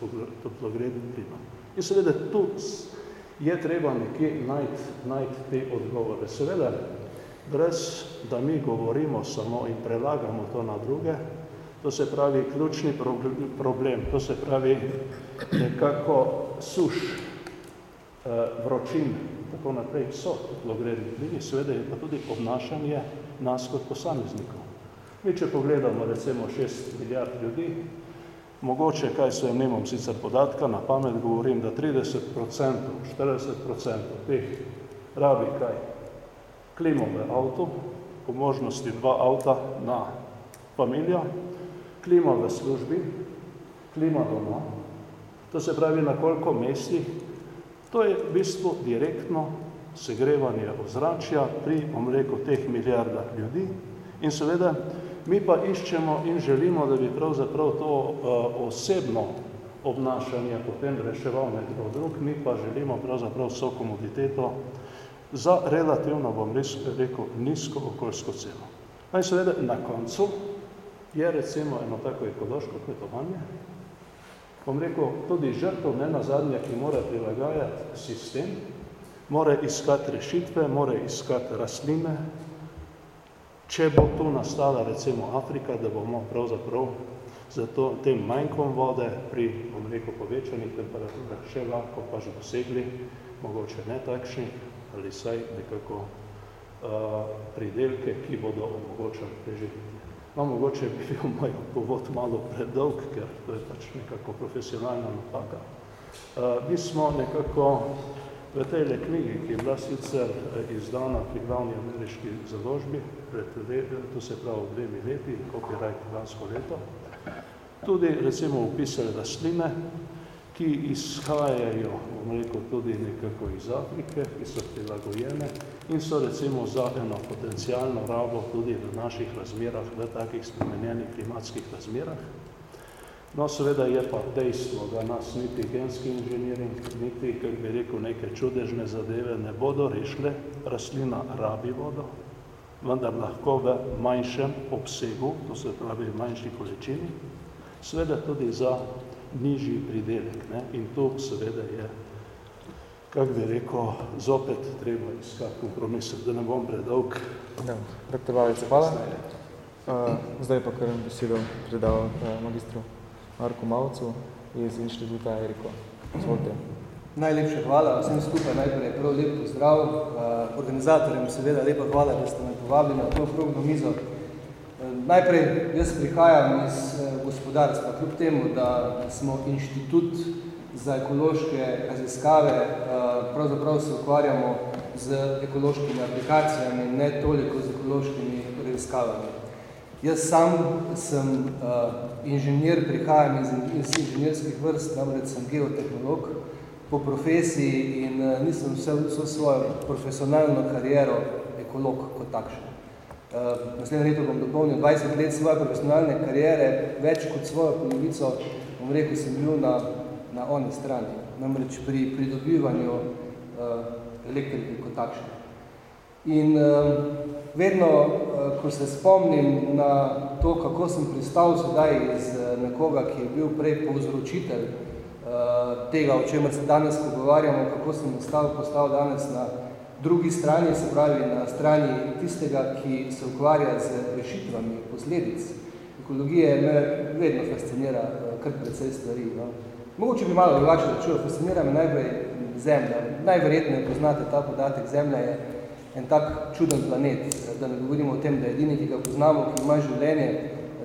toplogrednim plinom. In seveda tu je treba nekje najti, najti te odgovore. Seveda, brez da mi govorimo samo in prelagamo to na druge, to se pravi ključni problem, to se pravi nekako suš, eh, vročin, tako naprej, so toplogredni plini, seveda je pa tudi obnašanje nas kot posameznikov. Mi, če pogledamo recimo 6 milijard ljudi, mogoče, kaj se nemam sicer podatka, na pamet govorim, da 30%, 40% teh rabi kaj? Klimo v avtu, po možnosti dva avta na familijo, klima v službi, klima doma, to se pravi na koliko mestih, to je v bistvu direktno segrevanje ozračja pri, bom rekel, teh milijardah ljudi in seveda mi pa iščemo in želimo, da bi pravzaprav to uh, osebno obnašanje potem reševal nekdo drug, mi pa želimo pravzaprav vso komoditeto za relativno, bom rekel, nizko okoljsko ceno. In seveda na koncu je recimo eno tako ekološko kmetovanje, bom rekel, tudi žrtov ne nazadnje, ki mora prilagajati sistem, mora iskati rešitve, mora iskati rastline, če bo tu nastala recimo Afrika, da bomo pravzaprav zato tem manjkom vode pri, bom rekel, povečanih temperaturah še lahko pa že dosegli, mogoče ne takšni, ali saj nekako uh, pridelke, ki bodo omogočali preživeti. No, mogoče bi bil moj povod malo predolg, ker to je pač nekako profesionalna napaka. Uh, mi smo nekako v tej knjigi, ki je bila sicer eh, izdana pri glavni ameriški založbi, pred, to se pravi dvemi leti, copyright lansko leto, tudi recimo upisali rastline, ki izhajajo, bom rekel, tudi nekako iz Afrike, ki so prilagojene in so recimo za eno potencijalno rabo tudi v naših razmerah, v takih spremenjenih klimatskih razmerah. No, seveda je pa dejstvo, da nas niti genski inženiring, niti, kako bi rekel, neke čudežne zadeve ne bodo rešile, rastlina rabi vodo, vendar lahko v manjšem obsegu, to se pravi v manjši količini, seveda tudi za nižji pridelek. Ne? In tu seveda je, kak bi rekel, zopet treba iskati kompromise, da ne bom predolg. Ja, doktor Valec, hvala. Uh, zdaj pa kar besedo predal uh, magistru Marku Malcu iz inštituta Eriko. Zvolite. Najlepša hvala, vsem skupaj najprej prav lep pozdrav. Uh, organizatorjem seveda lepa hvala, da ste me povabili na to okrogno mizo. Najprej, jaz prihajam iz eh, gospodarstva, kljub temu, da smo inštitut za ekološke raziskave, eh, pravzaprav se ukvarjamo z ekološkimi aplikacijami, ne toliko z ekološkimi raziskavami. Jaz sam sem uh, inženir, prihajam iz, iz inženirskih vrst, namreč sem geotehnolog po profesiji in uh, nisem vse, vse svojo profesionalno kariero ekolog kot takšen. Uh, naslednje leto bom dopolnil 20 let svoje profesionalne kariere, več kot svojo polovico, bom rekel, sem bil na, na oni strani, namreč pri pridobivanju uh, elektrike kot takšne. In uh, vedno, uh, ko se spomnim na to, kako sem pristal sedaj iz uh, nekoga, ki je bil prej povzročitelj uh, tega, o čemer se danes pogovarjamo, kako sem postal, postal danes na drugi strani, se pravi na strani tistega, ki se ukvarja z rešitvami posledic ekologije, me vedno fascinira eh, kar precej stvari. No. Mogoče bi malo drugače začel, fascinira me najprej Zemlja. Najverjetneje poznate ta podatek, Zemlja je en tak čuden planet, da ne govorimo o tem, da je edini, ki ga poznamo, ki ima življenje,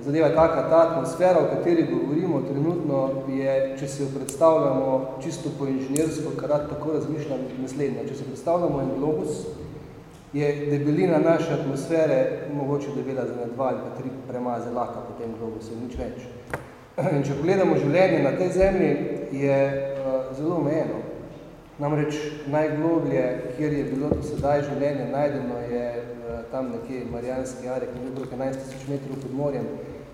zadeva taka, ta atmosfera, o kateri govorimo trenutno, je, če si jo predstavljamo čisto po inženirsko, kar tako razmišljam, naslednje. Če si predstavljamo en globus, je debelina naše atmosfere mogoče debela za dva ali pa tri premaze laka po tem globusu, nič več. *clears throat* In če pogledamo življenje na tej zemlji, je uh, zelo omejeno. Namreč najgloblje, kjer je bilo do sedaj življenje najdeno, je tam nekje Marijanski jarek, nekaj 11 tisoč metrov pod morjem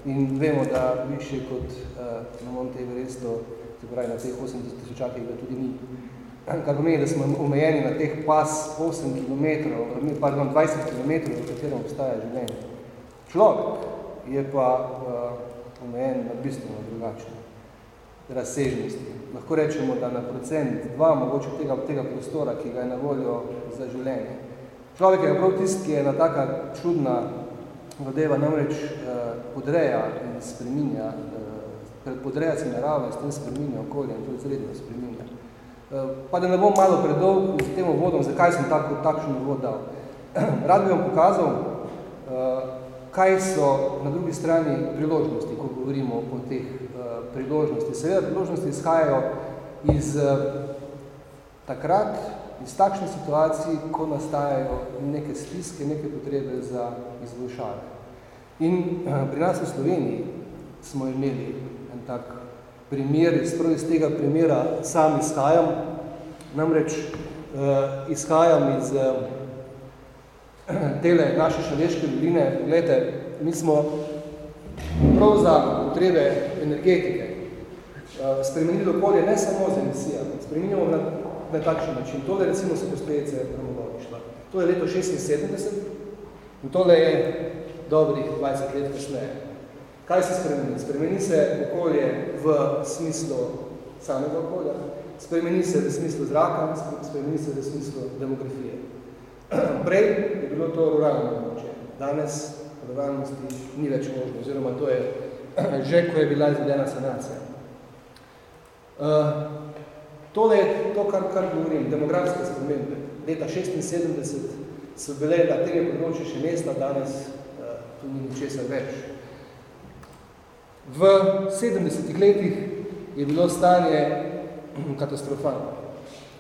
in vemo, da više kot uh, na Monte Everesto, se pravi na teh 80 tisočakih, ga tudi ni. Kar pomeni, da smo omejeni na teh pas 8 km, pardon, 20 km, v katerem obstaja življenje. Človek je pa uh, omejen na bistveno drugačne razsežnosti. Lahko rečemo, da na procent dva mogoče tega, tega prostora, ki ga je na voljo za življenje. Človek je prav tisti, ki je na taka čudna vodeva namreč uh, podreja in spreminja, uh, podreja se narava in s tem spreminja okolje in to izredno spreminja. Uh, pa da ne bom malo predolg z tem vodom, zakaj sem tako, takšen vod dal. *clears throat* Rad bi vam pokazal, uh, kaj so na drugi strani priložnosti, ko govorimo o teh priložnosti. Seveda priložnosti izhajajo iz uh, takrat, iz takšne situacije, ko nastajajo neke stiske, neke potrebe za izboljšave. In eh, pri nas v Sloveniji smo imeli en tak primer, sprav iz tega primera sam izhajam, namreč uh, izhajam iz uh, *clears throat* tele naše šaleške doline. Glede, mi smo prav za potrebe energetike spremenili okolje ne samo z emisijami, spremenimo na na takšen način. Tole recimo so posledice promogovišla. To je leto 76 in tole je dobrih 20 let kasneje. Kaj se spremeni? Spremeni se okolje v smislu samega okolja, spremeni se v smislu zraka, spremeni se v smislu demografije. *clears throat* Prej je bilo to ruralno območje. Danes ruralnosti ni več možno, oziroma to je *clears throat* že, ko je bila izvedena sanacija. Uh, Tole je to, kar, kar govorim, demografske spremembe. Leta 76 so bile na tega področju še mesta, danes uh, tu ni ničesar več. V 70 letih je bilo stanje *clears throat* katastrofalno.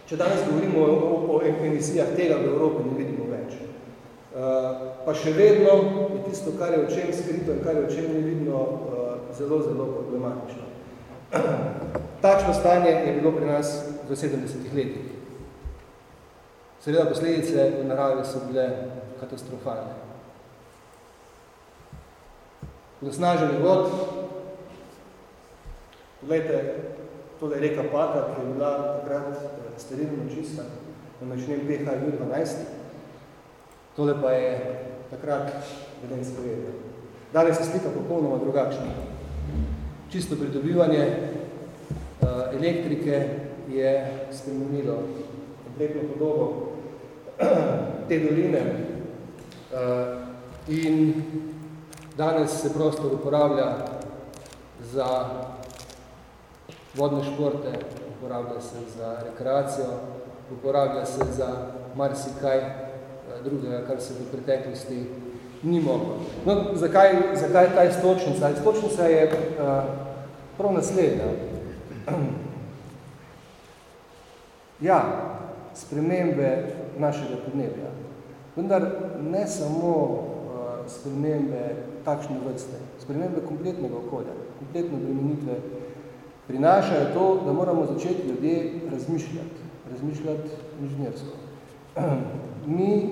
Če danes govorimo o, o, o emisijah tega v Evropi, ne vidimo več. Uh, pa še vedno je tisto, kar je o čem skrito in kar je o čem ne vidno, uh, zelo, zelo problematično. Takšno stanje je bilo pri nas v 70 letih. Seveda posledice v naravi so bile katastrofalne. Nasnaženi vod, poglejte, tole je reka Pata, ki je bila takrat sterilno čista, na načnem pH je 12, tole pa je takrat vedensko vedel. Danes je slika popolnoma drugačna. Čisto pridobivanje uh, elektrike je spremenilo kompletno podobo *clears throat* te doline uh, in danes se prostor uporablja za vodne športe, uporablja se za rekreacijo, uporablja se za marsikaj uh, drugega, kar se v preteklosti ni moglo. No, zakaj, zakaj ta istočnica? Istočnica je uh, prav naslednja. *clears throat* Ja, spremembe našega podnebja. Vendar ne samo uh, spremembe takšne vrste, spremembe kompletnega okolja, kompletne bremenitve prinašajo to, da moramo začeti ljudje razmišljati, razmišljati inženjersko. *clears throat* Mi,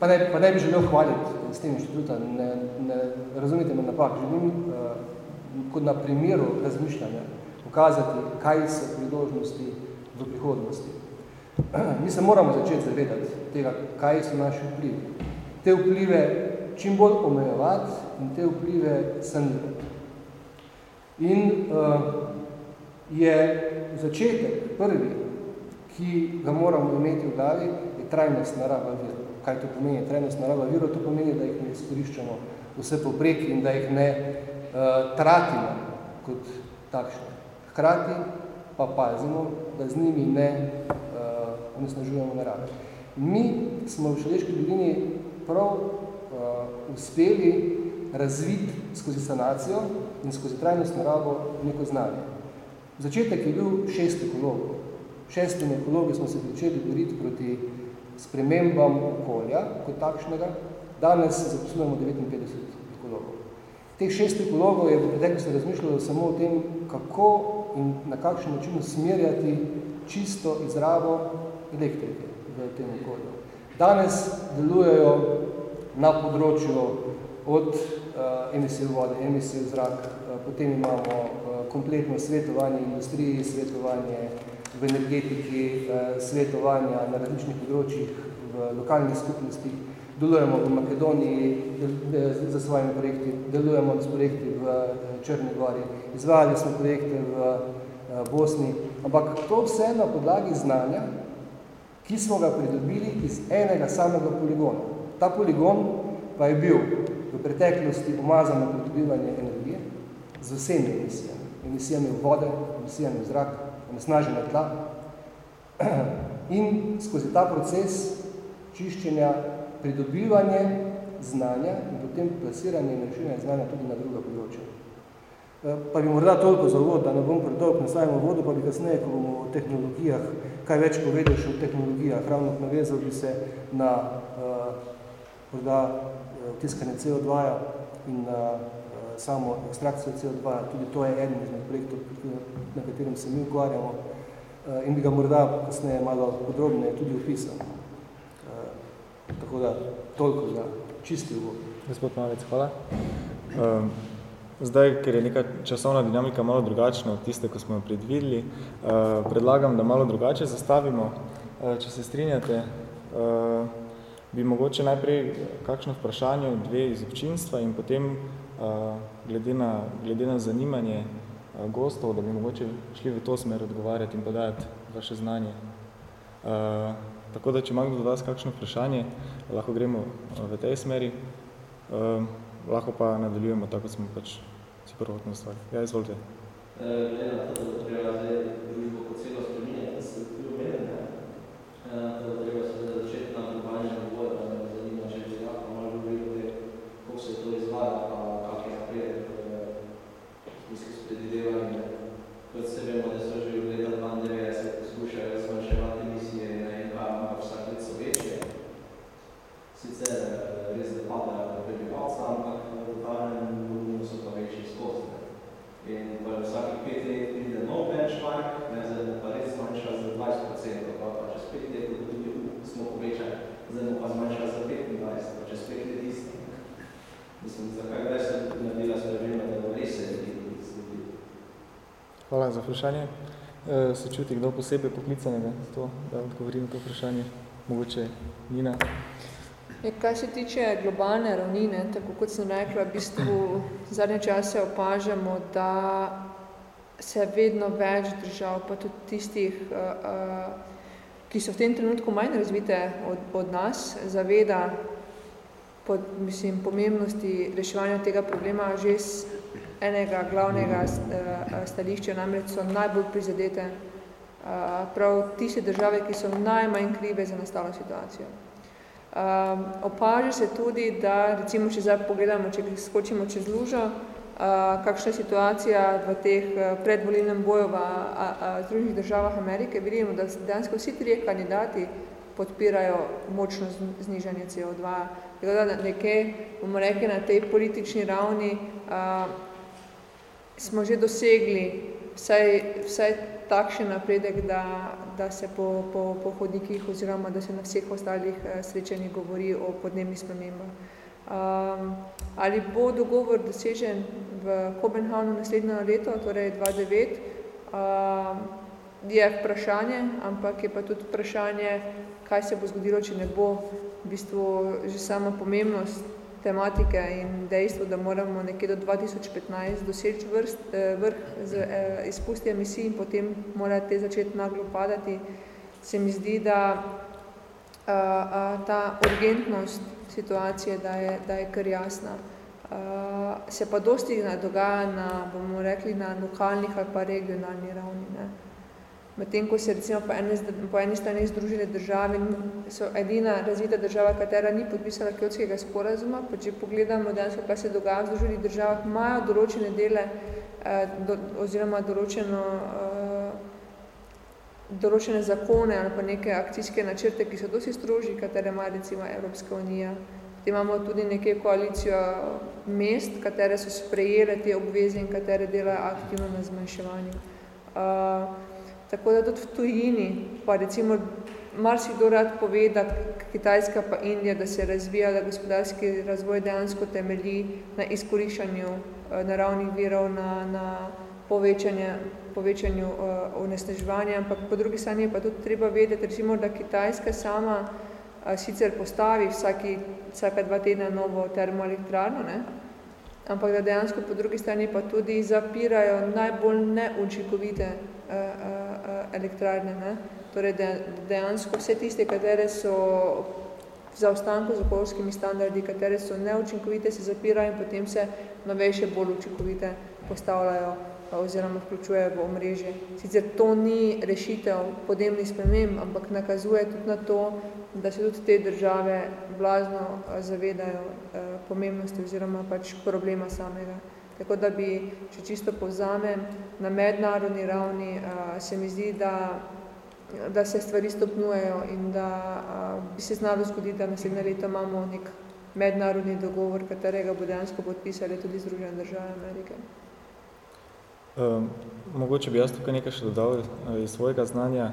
pa ne, pa ne bi želel hvaliti s tem inštituta, ne, ne razumite me napak, želim uh, kot na primeru razmišljanja pokazati, kaj so priložnosti v prihodnosti. *clears throat* Mi se moramo začeti zavedati tega, kaj so naši vplivi. Te vplive čim bolj omejevati in te vplive sanirati. In uh, je začetek prvi, ki ga moramo imeti v glavi, je trajnost narava virov. Kaj to pomeni? Trajnost narava virov, to pomeni, da jih ne izkoriščamo vse poprek in da jih ne uh, tratimo kot takšne. Hkrati pa pazimo, da z njimi ne onesnažujemo narave. Mi smo v Šaleški dolini prav uh, uspeli razviti skozi sanacijo in skozi trajnost naravo neko znanje. Začetek je bil šest ekologov. Šestimi ekologi smo se začeli boriti proti spremembam okolja kot takšnega. Danes zaposlujemo 59 ekologov. Teh šest ekologov je v preteklosti razmišljalo samo o tem, kako in na kakšen način usmerjati čisto izrabo elektrike v tem okolju. Danes delujejo na področju od uh, emisij vode, emisij zrak, uh, potem imamo uh, kompletno svetovanje industriji, svetovanje v energetiki, svetovanja na različnih področjih v lokalnih skupnostih, delujemo v Makedoniji za svojimi projekti, delujemo s projekti v Črni gori, izvajali smo projekte v uh, Bosni, ampak to vse na podlagi znanja, ki smo ga pridobili iz enega samega poligona. Ta poligon pa je bil v preteklosti umazano pridobivanje energije z vsemi emisijami. Emisijami vode, emisijami v zrak, onesnažene tla. *clears throat* In skozi ta proces čiščenja pridobivanje znanja in potem plasiranje in reširanje znanja tudi na druga področja. Eh, pa bi morda toliko za uvod, da ne bom predolg na samem vodu, pa bi kasneje, ko bomo o tehnologijah, kaj več povedal še o tehnologijah, ravno navezal bi se na uh, morda vtiskanje CO2 in na samo ekstrakcijo CO2. Tudi to je eden izmed projektov, na katerem se mi ukvarjamo uh, in bi ga morda kasneje malo podrobneje tudi opisal. Uh, tako da, toliko za čisti uvod. Gospod Mavec, hvala. Um, Zdaj, ker je neka časovna dinamika malo drugačna od tiste, ko smo jo predvideli, uh, predlagam, da malo drugače zastavimo. Če se strinjate, bi mogoče najprej kakšno vprašanje dve iz občinstva in potem glede, na, glede na zanimanje uh, gostov, da bi mogoče šli v to smer odgovarjati in podajati vaše znanje. Uh, tako da, če ima kdo vas kakšno vprašanje, lahko gremo v tej smeri. Uh, lahko pa nadaljujemo tako, kot smo pač si prvotno stvari. Ja, izvolite. Glede na to, da treba zdaj družbo kot celo spreminjati, da se tudi omenjene, da treba se začeti na globalni razvoj, da me zanima, če bi lahko malo govorili, kako se to izvaja, pa kak je napredek v smislu s predvidevanjem. Kot se vemo, da so že v leta 92 poskušajo zmanjševati emisije na NK, ampak vsak let so večje. Sicer res da padajo na prebivalca, ampak v totalnem volumenu so pa večji skozi. In pa vsakih pet let pride nov benchmark, ne, zdaj bo pa res zmanjša za 20%, pa, pa čez pet let tudi smo povečali, zdaj bo pa zmanjša za 25, pa čez pet let isti. Mislim, zakaj kdaj se naredila sprememba, da bo res se nekaj sledi. Hvala za vprašanje. E, se čuti kdo posebej poklicanega za to, da odgovori na to vprašanje? Mogoče Nina? Je, kaj se tiče globalne ravnine, tako kot sem rekla, v bistvu zadnje čase opažamo, da se vedno več držav, pa tudi tistih, uh, uh, ki so v tem trenutku manj razvite od, od nas, zaveda pod, mislim, pomembnosti reševanja tega problema že enega glavnega uh, stališča, namreč so najbolj prizadete uh, prav tiste države, ki so najmanj krive za nastalo situacijo. Um, opaži se tudi, da recimo, če zdaj pogledamo, če skočimo čez lužo, uh, kakšna je situacija v teh predvolilnem boju v Združenih državah Amerike, vidimo, da dejansko vsi trije kandidati podpirajo močno znižanje CO2. Tako da nekaj, bomo rekli, na tej politični ravni uh, smo že dosegli vsaj, vsaj takšen napredek, da, da se po, po, po hodnikih oziroma da se na vseh ostalih eh, srečanjih govori o podnebnih spremembah. Um, ali bo dogovor dosežen v Kopenhavnu naslednjo leto, torej 2009, um, je vprašanje, ampak je pa tudi vprašanje, kaj se bo zgodilo, če ne bo v bistvu že sama pomembnost tematike in dejstvo, da moramo nekje do 2015 doseči vrst, eh, vrh z eh, izpusti emisij in potem mora te začeti naglo padati, se mi zdi, da a, a, ta urgentnost situacije, da je, da je kar jasna. A, se pa dosti dogaja na, bomo rekli, na lokalnih ali pa regionalni ravni. Ne. Medtem, ko se recimo po eni, po eni strani združile države, so edina razvita država, katera ni podpisala kjotskega sporazuma, pa če pogledamo dejansko, kaj se dogaja v združenih državah, imajo določene dele eh, do, oziroma določeno, eh, določene zakone ali pa neke akcijske načrte, ki so dosti strožji, katere ima recimo Evropska unija. Potem imamo tudi neke koalicijo mest, katere so sprejele te obveze in katere delajo aktivno na zmanjševanju. Uh, Tako da tudi v tujini, pa recimo marsikdo rad pove, da Kitajska pa Indija, da se razvija, da gospodarski razvoj dejansko temelji na izkoriščanju uh, naravnih virov, na, na povečanje, povečanju uh, onesnaževanja, ampak po drugi strani je pa tudi treba vedeti, recimo, da Kitajska sama uh, sicer postavi vsaki, vsaka dva tedna novo termoelektrarno, ne? ampak da dejansko po drugi strani pa tudi zapirajo najbolj neučinkovite uh, uh, elektrarne. Ne? Torej dejansko vse tiste, katere so v zaostanku z okoljskimi standardi, katere so neučinkovite, se zapirajo in potem se novejše bolj učinkovite postavljajo oziroma vključuje v omrežje. Sicer to ni rešitev podnebnih sprememb, ampak nakazuje tudi na to, da se tudi te države blazno zavedajo pomembnosti oziroma pač problema samega. Tako da bi, če čisto povzamem, na mednarodni ravni se mi zdi, da, da se stvari stopnjujejo in da bi se znalo zgoditi, da naslednje leto imamo nek mednarodni dogovor, katerega bo dejansko podpisali tudi Združene države Amerike. Um, mogoče bi jaz tukaj nekaj še dodal iz svojega znanja.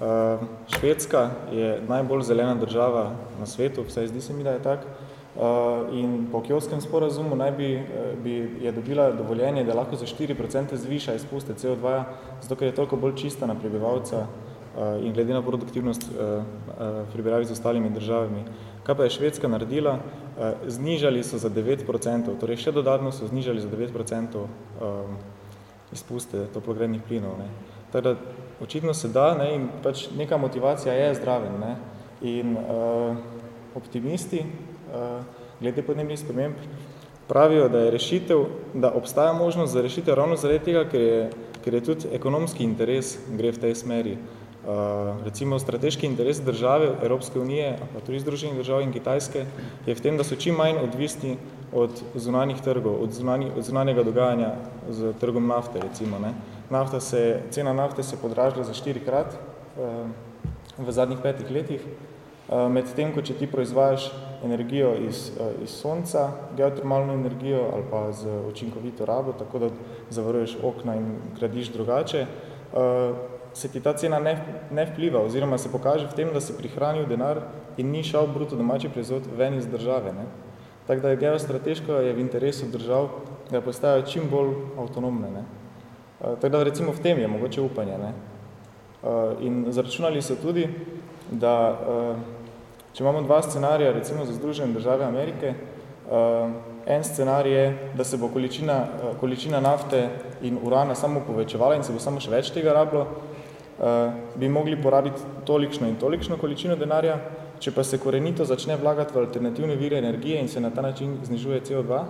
Uh, Švedska je najbolj zelena država na svetu, vsaj zdi se mi, da je tak. Uh, in po Kjovskem sporazumu naj bi, bi je dobila dovoljenje, da lahko za 4% zviša izpuste CO2, zato ker je toliko bolj čista na prebivalca uh, in glede na produktivnost uh, pribravi z ostalimi državami. Kaj pa je Švedska naredila? Znižali so za 9%, torej še dodatno so znižali za 9% uh, izpuste toplogrednih plinov. Ne. Tako da očitno se da ne, in pač neka motivacija je zdraven. Ne. In uh, optimisti glede podnebnih sprememb pravijo, da je rešitev, da obstaja možnost za rešitev ravno zaradi tega, ker je, ker je tudi ekonomski interes gre v tej smeri. Uh, recimo strateški interes države Evropske unije, pa tudi Združenih držav in Kitajske, je v tem, da so čim manj odvisni od zunanih trgov, od, zunani, od zunanjega dogajanja z trgom nafte, recimo. Ne. Nafta se, cena nafte se podražila za štirikrat uh, v zadnjih petih letih, uh, med tem, ko če ti proizvajaš energijo iz, uh, iz sonca, geotermalno energijo ali pa z učinkovito rabo, tako da zavaruješ okna in gradiš drugače, uh, se ti ta cena ne, ne vpliva oziroma se pokaže v tem, da si prihranil denar in ni šel bruto domači proizvod ven iz države. Ne? Tako da je geostrateško je v interesu držav, da postajajo čim bolj avtonomne. Ne? Tako da recimo v tem je mogoče upanje. Ne? In zaračunali so tudi, da če imamo dva scenarija, recimo za Združene države Amerike, en scenarij je, da se bo količina, količina nafte in urana samo povečevala in se bo samo še več tega rabilo, uh, bi mogli porabiti tolikšno in tolikšno količino denarja, če pa se korenito začne vlagati v alternativne vire energije in se na ta način znižuje CO2, uh,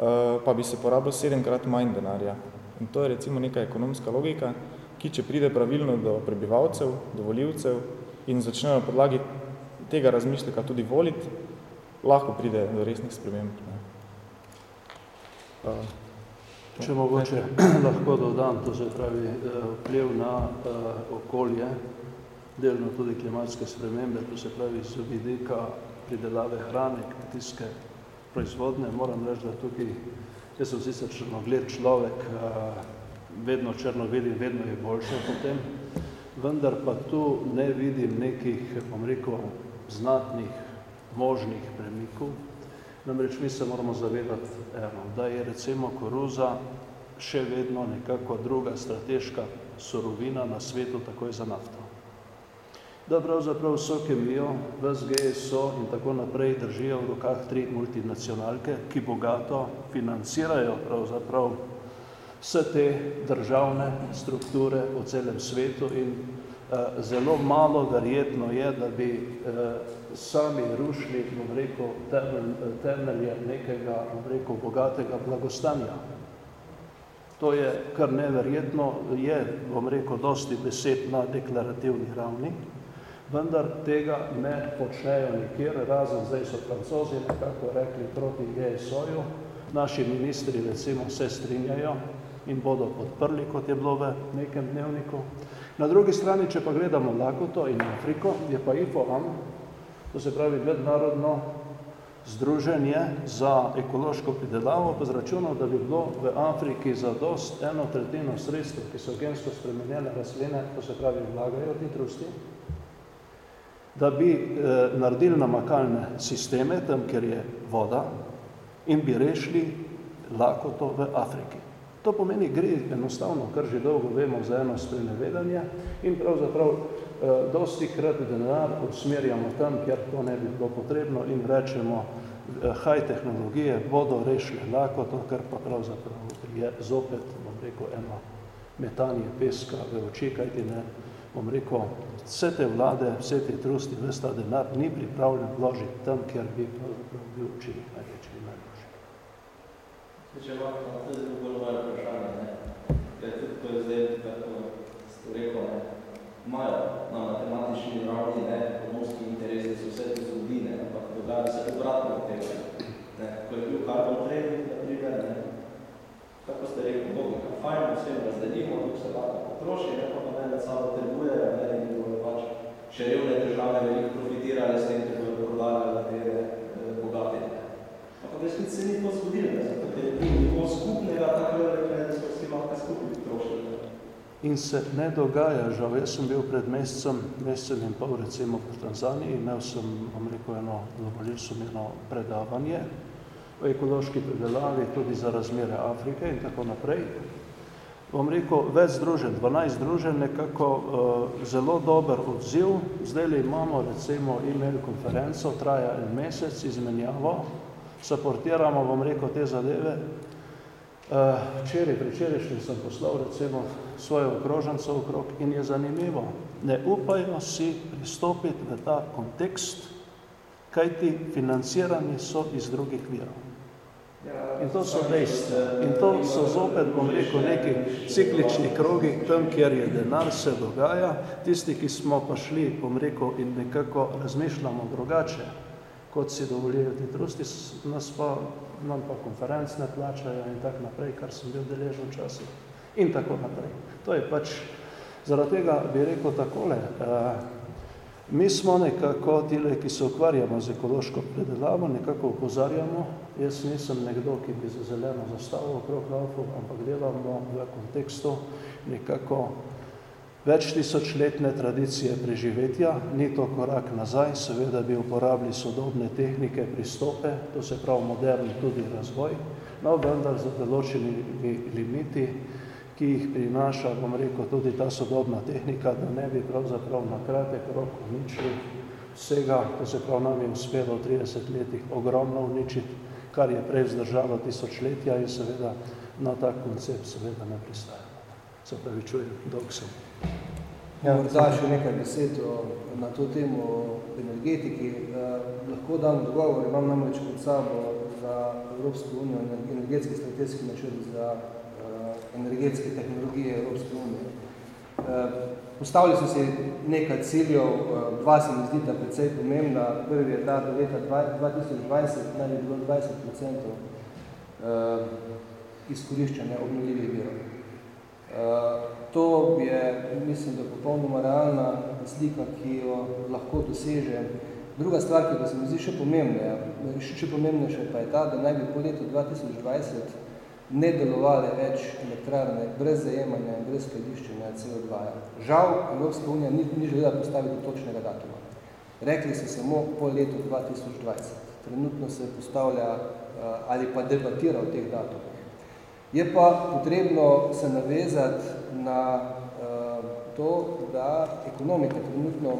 eh, pa bi se porabilo sedemkrat manj denarja. In to je recimo neka ekonomska logika, ki če pride pravilno do prebivalcev, do voljivcev in začnejo na podlagi tega razmišljaka tudi voliti, lahko pride do resnih sprememb. Uh, Če mogoče *clears throat* lahko dodam, to se pravi eh, vpliv na uh, okolje, delno tudi klimatske spremembe, to se pravi z vidika pridelave hrane, kmetijske proizvodne. Moram reči, da tukaj, jaz sem sicer črnogled človek, uh, vedno črno vidim, vedno je boljše potem, vendar pa tu ne vidim nekih, bom rekel, znatnih možnih premikov, Namreč mi se moramo zavedati, eno, da je recimo koruza še vedno nekako druga strateška surovina na svetu, takoj za nafto. Da pravzaprav vso kemijo, ves GSO in tako naprej držijo v rokah tri multinacionalke, ki bogato financirajo pravzaprav vse te državne strukture v celem svetu in zelo malo verjetno je, da bi eh, sami rušili, bom rekel, temelje nekega, bom rekel, bogatega blagostanja. To je kar neverjetno, je, bom rekel, dosti besed na deklarativni ravni, vendar tega ne počnejo nikjer, razen zdaj so francozi nekako rekli proti GSO-ju, naši ministri recimo se strinjajo in bodo podprli, kot je bilo v nekem dnevniku. Na drugi strani, če pa gledamo Lakoto in Afriko, je pa IFOAM, to se pravi mednarodno združenje za ekološko pridelavo, pa zračunal, da bi bilo v Afriki za dost eno tretjino sredstva, ki so gensko spremenjene rastline, to se pravi vlagajo ti trusti, da bi eh, naredili namakalne sisteme tam, kjer je voda in bi rešili lakoto v Afriki. To pomeni, gre enostavno, kar že dolgo vemo, za eno sprenevedanje in pravzaprav eh, dosti krat denar usmerjamo tam, kjer to ne bi bilo potrebno in rečemo, eh, haj tehnologije bodo rešile lakoto, kar pa pravzaprav je zopet, bom rekel, eno metanje peska v oči, kajti ne, bom rekel, vse te vlade, vse te trusti, vse ta denar ni pripravljen vložiti tam, kjer bi pravzaprav bil učinek največji in najboljši. Če vam na to je bolj moje vprašanje, ne? Ja, tudi to je zdaj, kako rekel, ne? imajo na matematični ravni, ne, ekonomski interesi so vse te zgodine, ampak dogaja se obratno od tega. Ne? Ko je bil carbon trading, na primer, ne? kako ste rekel, logika, fajn, vsem razdelimo, tu se lahko potroši, ne, pa ne med sabo trgujejo, ne, in bodo pač še revne države veliko profitirale s tem, ko bodo prodajale te eh, bogate. Ampak resnici se ni to zgodilo, ne, zato ker ni nikoli skupnega, tako da so vsi lahko skupni potrošili. In se ne dogaja, žal, jaz sem bil pred mesecem, mesecem in pol recimo v Tanzaniji, imel sem, bom rekel, eno, dovolil sem eno predavanje, o ekološki predelavi tudi za razmere Afrike in tako naprej. Bom rekel, več združen, 12 združen, nekako uh, zelo dober odziv. Zdaj imamo recimo e-mail konferenco, traja en mesec, izmenjavo, supportiramo, bom rekel, te zadeve. Uh, včeraj, pričerajšnji sem poslal recimo svoje okrožence okrog in je zanimivo. Ne upajo si pristopiti v ta kontekst, kajti financirani so iz drugih virov. In to so dejstva. In to so zopet, bom rekel, neki ciklični krogi, tam, kjer je denar, se dogaja. Tisti, ki smo pa šli, bom rekel, in nekako razmišljamo drugače, kot si dovolijo ti trusti, nas pa, nam pa konferenc ne plačajo in tak naprej, kar sem bil deležen včasih. In tako naprej. To je pač, zaradi tega bi rekel takole, uh, Mi smo nekako tile, ki se ukvarjamo z ekološko predelavo, nekako upozarjamo. Jaz nisem nekdo, ki bi za zeleno zastavo okrog laufov, ampak delamo v kontekstu nekako več tisočletne tradicije preživetja. Ni to korak nazaj, seveda bi uporabili sodobne tehnike, pristope, to se pravi moderni tudi razvoj, no vendar za določenimi limiti, ki jih prinaša, bom rekel, tudi ta sodobna tehnika, da ne bi pravzaprav na kratek rok uničili vsega, to se prav nam je uspelo v 30 letih ogromno uničiti, kar je prej vzdržalo tisočletja in seveda na tak koncept seveda ne pristajamo. Se pravi, čujem, dolg sem. Ja, morda še nekaj besed o, na to temo o energetiki. Eh, lahko dam dogovor, imam namreč pod sabo za Evropsko unijo energetski strateški načrt za energetske tehnologije Evropske unije. Eh, postavili so si nekaj ciljev, eh, dva se mi zdi, da precej pomembna. Prvi je ta, do leta 2020 naj bi bilo 20% eh, izkoriščanja obnovljivih virov. To je, mislim, da popolnoma realna slika, ki jo lahko doseže. Druga stvar, ki pa se mi zdi še pomembna, še pomembnejša pa je ta, da naj bi po letu 2020 ne delovale več elektrarne brez zajemanja in brez skladiščenja CO2. Žal, Evropska unija ni, ni želela postaviti točnega datuma. Rekli so samo po letu 2020. Trenutno se postavlja uh, ali pa debatira o teh datumih. Je pa potrebno se navezati na uh, to, da ekonomika trenutno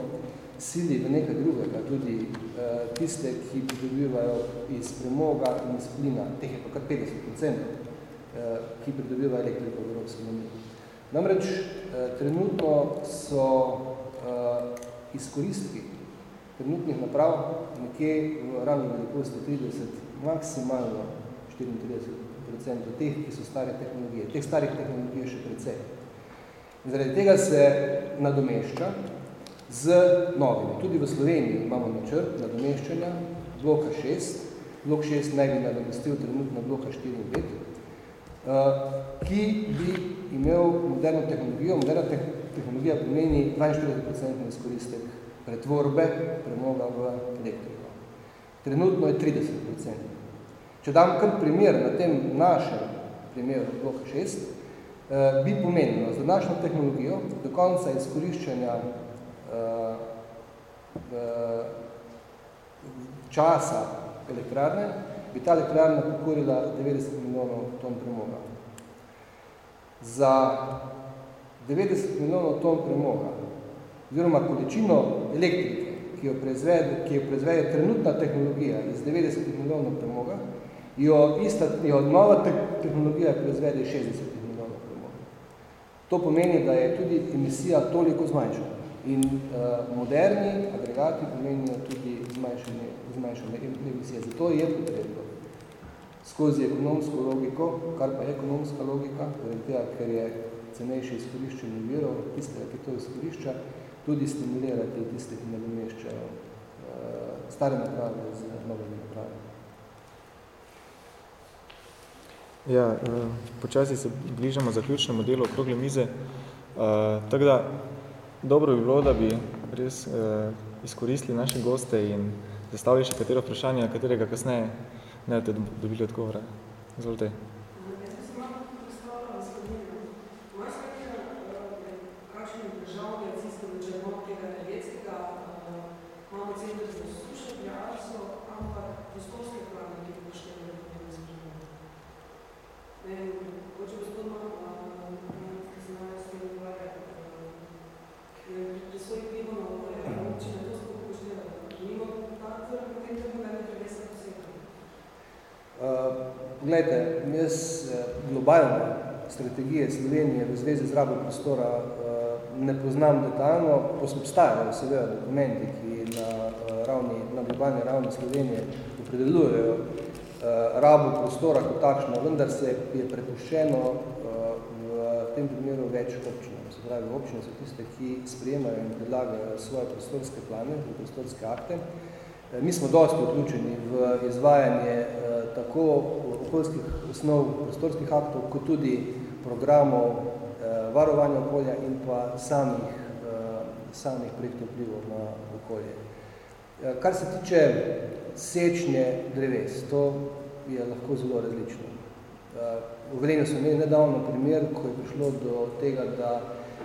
sili v nekaj drugega, tudi uh, tiste, ki pridobivajo iz premoga in iz plina, teh je pa kar 50%. Eh, ki pridobiva elektriko v Evropski uniji. Namreč eh, trenutno so eh, izkoristki trenutnih naprav nekje v ravni velikosti 30, maksimalno 34% teh, ki so stare tehnologije. Teh starih tehnologij je še precej. In zaradi tega se nadomešča z novimi. Tudi v Sloveniji imamo načrt nadomeščanja bloka 6. Blok 6 naj bi nadomestil trenutno bloka 4 in 5. Eh, ki bi imel moderno tehnologijo. Moderna tehnologija pomeni 42% izkoristek pretvorbe premoga v elektriko. Trenutno je 30%. Če dam kar primer na tem našem primeru bloka 6, eh, bi pomenilo za našo tehnologijo do konca izkoriščanja eh, časa elektrarne, bi ta elektrarna pokorila 90 milijonov ton premoga. Za 90 milijonov ton premoga, oziroma količino elektrike, ki jo proizvede, ki jo proizvede trenutna tehnologija iz 90 milijonov premoga, jo, ista, jo nova te tehnologija proizvede 60 milijonov premoga. To pomeni, da je tudi emisija toliko zmanjšana. In uh, moderni agregati pomenijo tudi zmanjšanje, zmanjšanje emisije. Zato je potrebno skozi ekonomsko logiko, kar pa je ekonomska logika, tega, ker je cenejše izkoriščenje virov, tistega, ki to izkorišča, tudi stimulirati tiste, ki nadomeščajo uh, stare naprave z novimi napravami. Ja, uh, počasi se bližamo zaključnemu delu okrogle mize, uh, tako da dobro bi bilo, da bi res izkoristili naše goste in zastavili še katero vprašanje, katerega kasneje ne boste dobili odgovora. Izvolite. Glejte, jaz eh, globalne strategije Slovenije v zvezi z rabo prostora eh, ne poznam detaljno, obstajajo seveda dokumenti, ki na, eh, ravni, na globalni ravni Slovenije opredelujejo rabo prostora kot takšno, vendar se je prepuščeno v tem primeru več občinam. Se pravi, občine so tiste, ki sprejemajo in predlagajo svoje prostorske plane, prostorske akte. Mi smo dosti vključeni v izvajanje tako okoljskih osnov prostorskih aktov, kot tudi programov eh, varovanja okolja in pa samih, eh, samih projektov vplivov na okolje. Eh, kar se tiče sečnje dreves, to je lahko zelo različno. Eh, v Velenju smo imeli nedavno primer, ko je prišlo do tega, da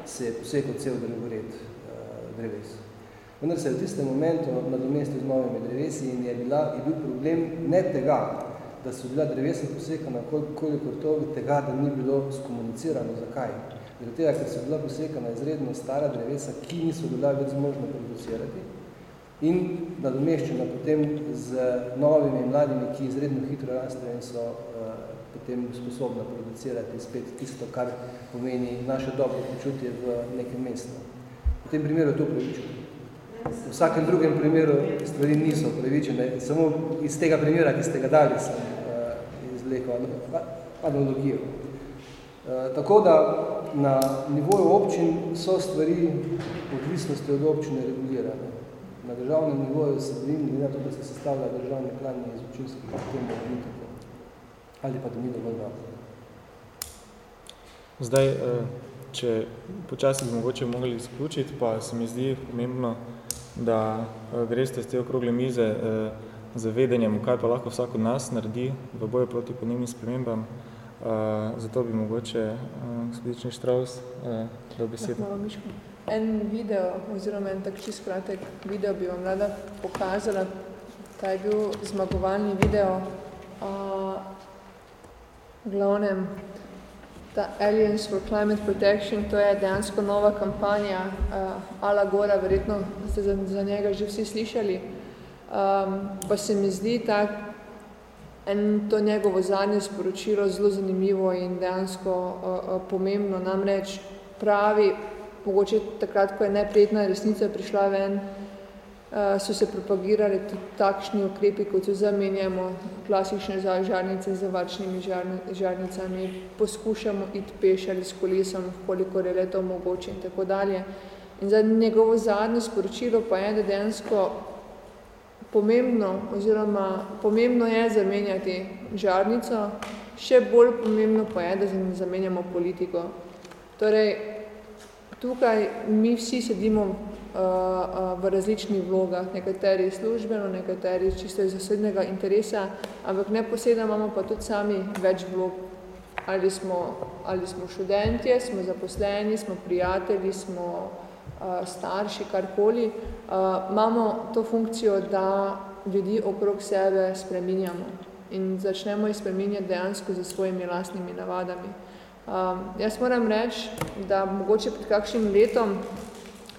se je posekal cel drevored eh, dreves. Vendar se je v tistem momentu nadomestil z novimi drevesi in je, bila, je bil problem ne tega, da so bila drevesa posekana, koliko to tega, da ni bilo skomunicirano. Zakaj? Zaradi tega, ker so bila posekana izredno stara drevesa, ki niso bila več zmožna producirati in nadomeščena potem z novimi mladimi, ki izredno hitro rastejo in so uh, potem sposobna producirati spet tisto, kar pomeni naše dobro počutje v nekem mestu. V tem primeru je to pravičeno. V vsakem drugem primeru stvari niso pravičene, samo iz tega primera, ki ste ga dali, sem izvlekel analogijo. E, tako da na nivoju občin so stvari odvisnosti od občine regulirane. Na državnem nivoju se bojim, glede na to, da se sestavlja državni plan iz občinskih sistemov ni tako. Ali pa da ni dovolj dobro. Zdaj, e, če počasi bi mogoče mogli izključiti, pa se mi zdi pomembno, da e, greste z te okrogle mize z vedenjem, kaj pa lahko vsak od nas naredi v boju proti podnebnim spremembam. Uh, zato bi mogoče uh, gospodični Štraus uh, dal besedo. En video, oziroma en tak čist kratek video bi vam rada pokazala. Ta je bil zmagovalni video. Uh, glavnem, ta Aliens for Climate Protection, to je dejansko nova kampanja uh, Ala Gora, verjetno ste za, za njega že vsi slišali. Um, pa se mi zdi tak, en to njegovo zadnje sporočilo zelo zanimivo in dejansko uh, uh, pomembno. Namreč pravi, mogoče takrat, ko je neprijetna resnica prišla ven, uh, so se propagirali tudi takšni ukrepi, kot so zamenjamo klasične žarnice z vačnimi žarnicami, poskušamo iti peš ali s kolesom, koliko je le to mogoče in tako dalje. In za njegovo zadnje sporočilo pa je, da dejansko pomembno oziroma pomembno je zamenjati žarnico, še bolj pomembno pa je, da zamenjamo politiko. Torej, tukaj mi vsi sedimo v različnih vlogah, nekateri službeno, nekateri čisto iz zasebnega interesa, ampak neposredno imamo pa tudi sami več vlog. Ali smo, ali smo študentje, smo zaposleni, smo prijatelji, smo starši, karkoli, imamo to funkcijo, da ljudi okrog sebe spreminjamo in začnemo jih spreminjati dejansko za svojimi lastnimi navadami. Jaz moram reči, da mogoče pred kakšnim letom,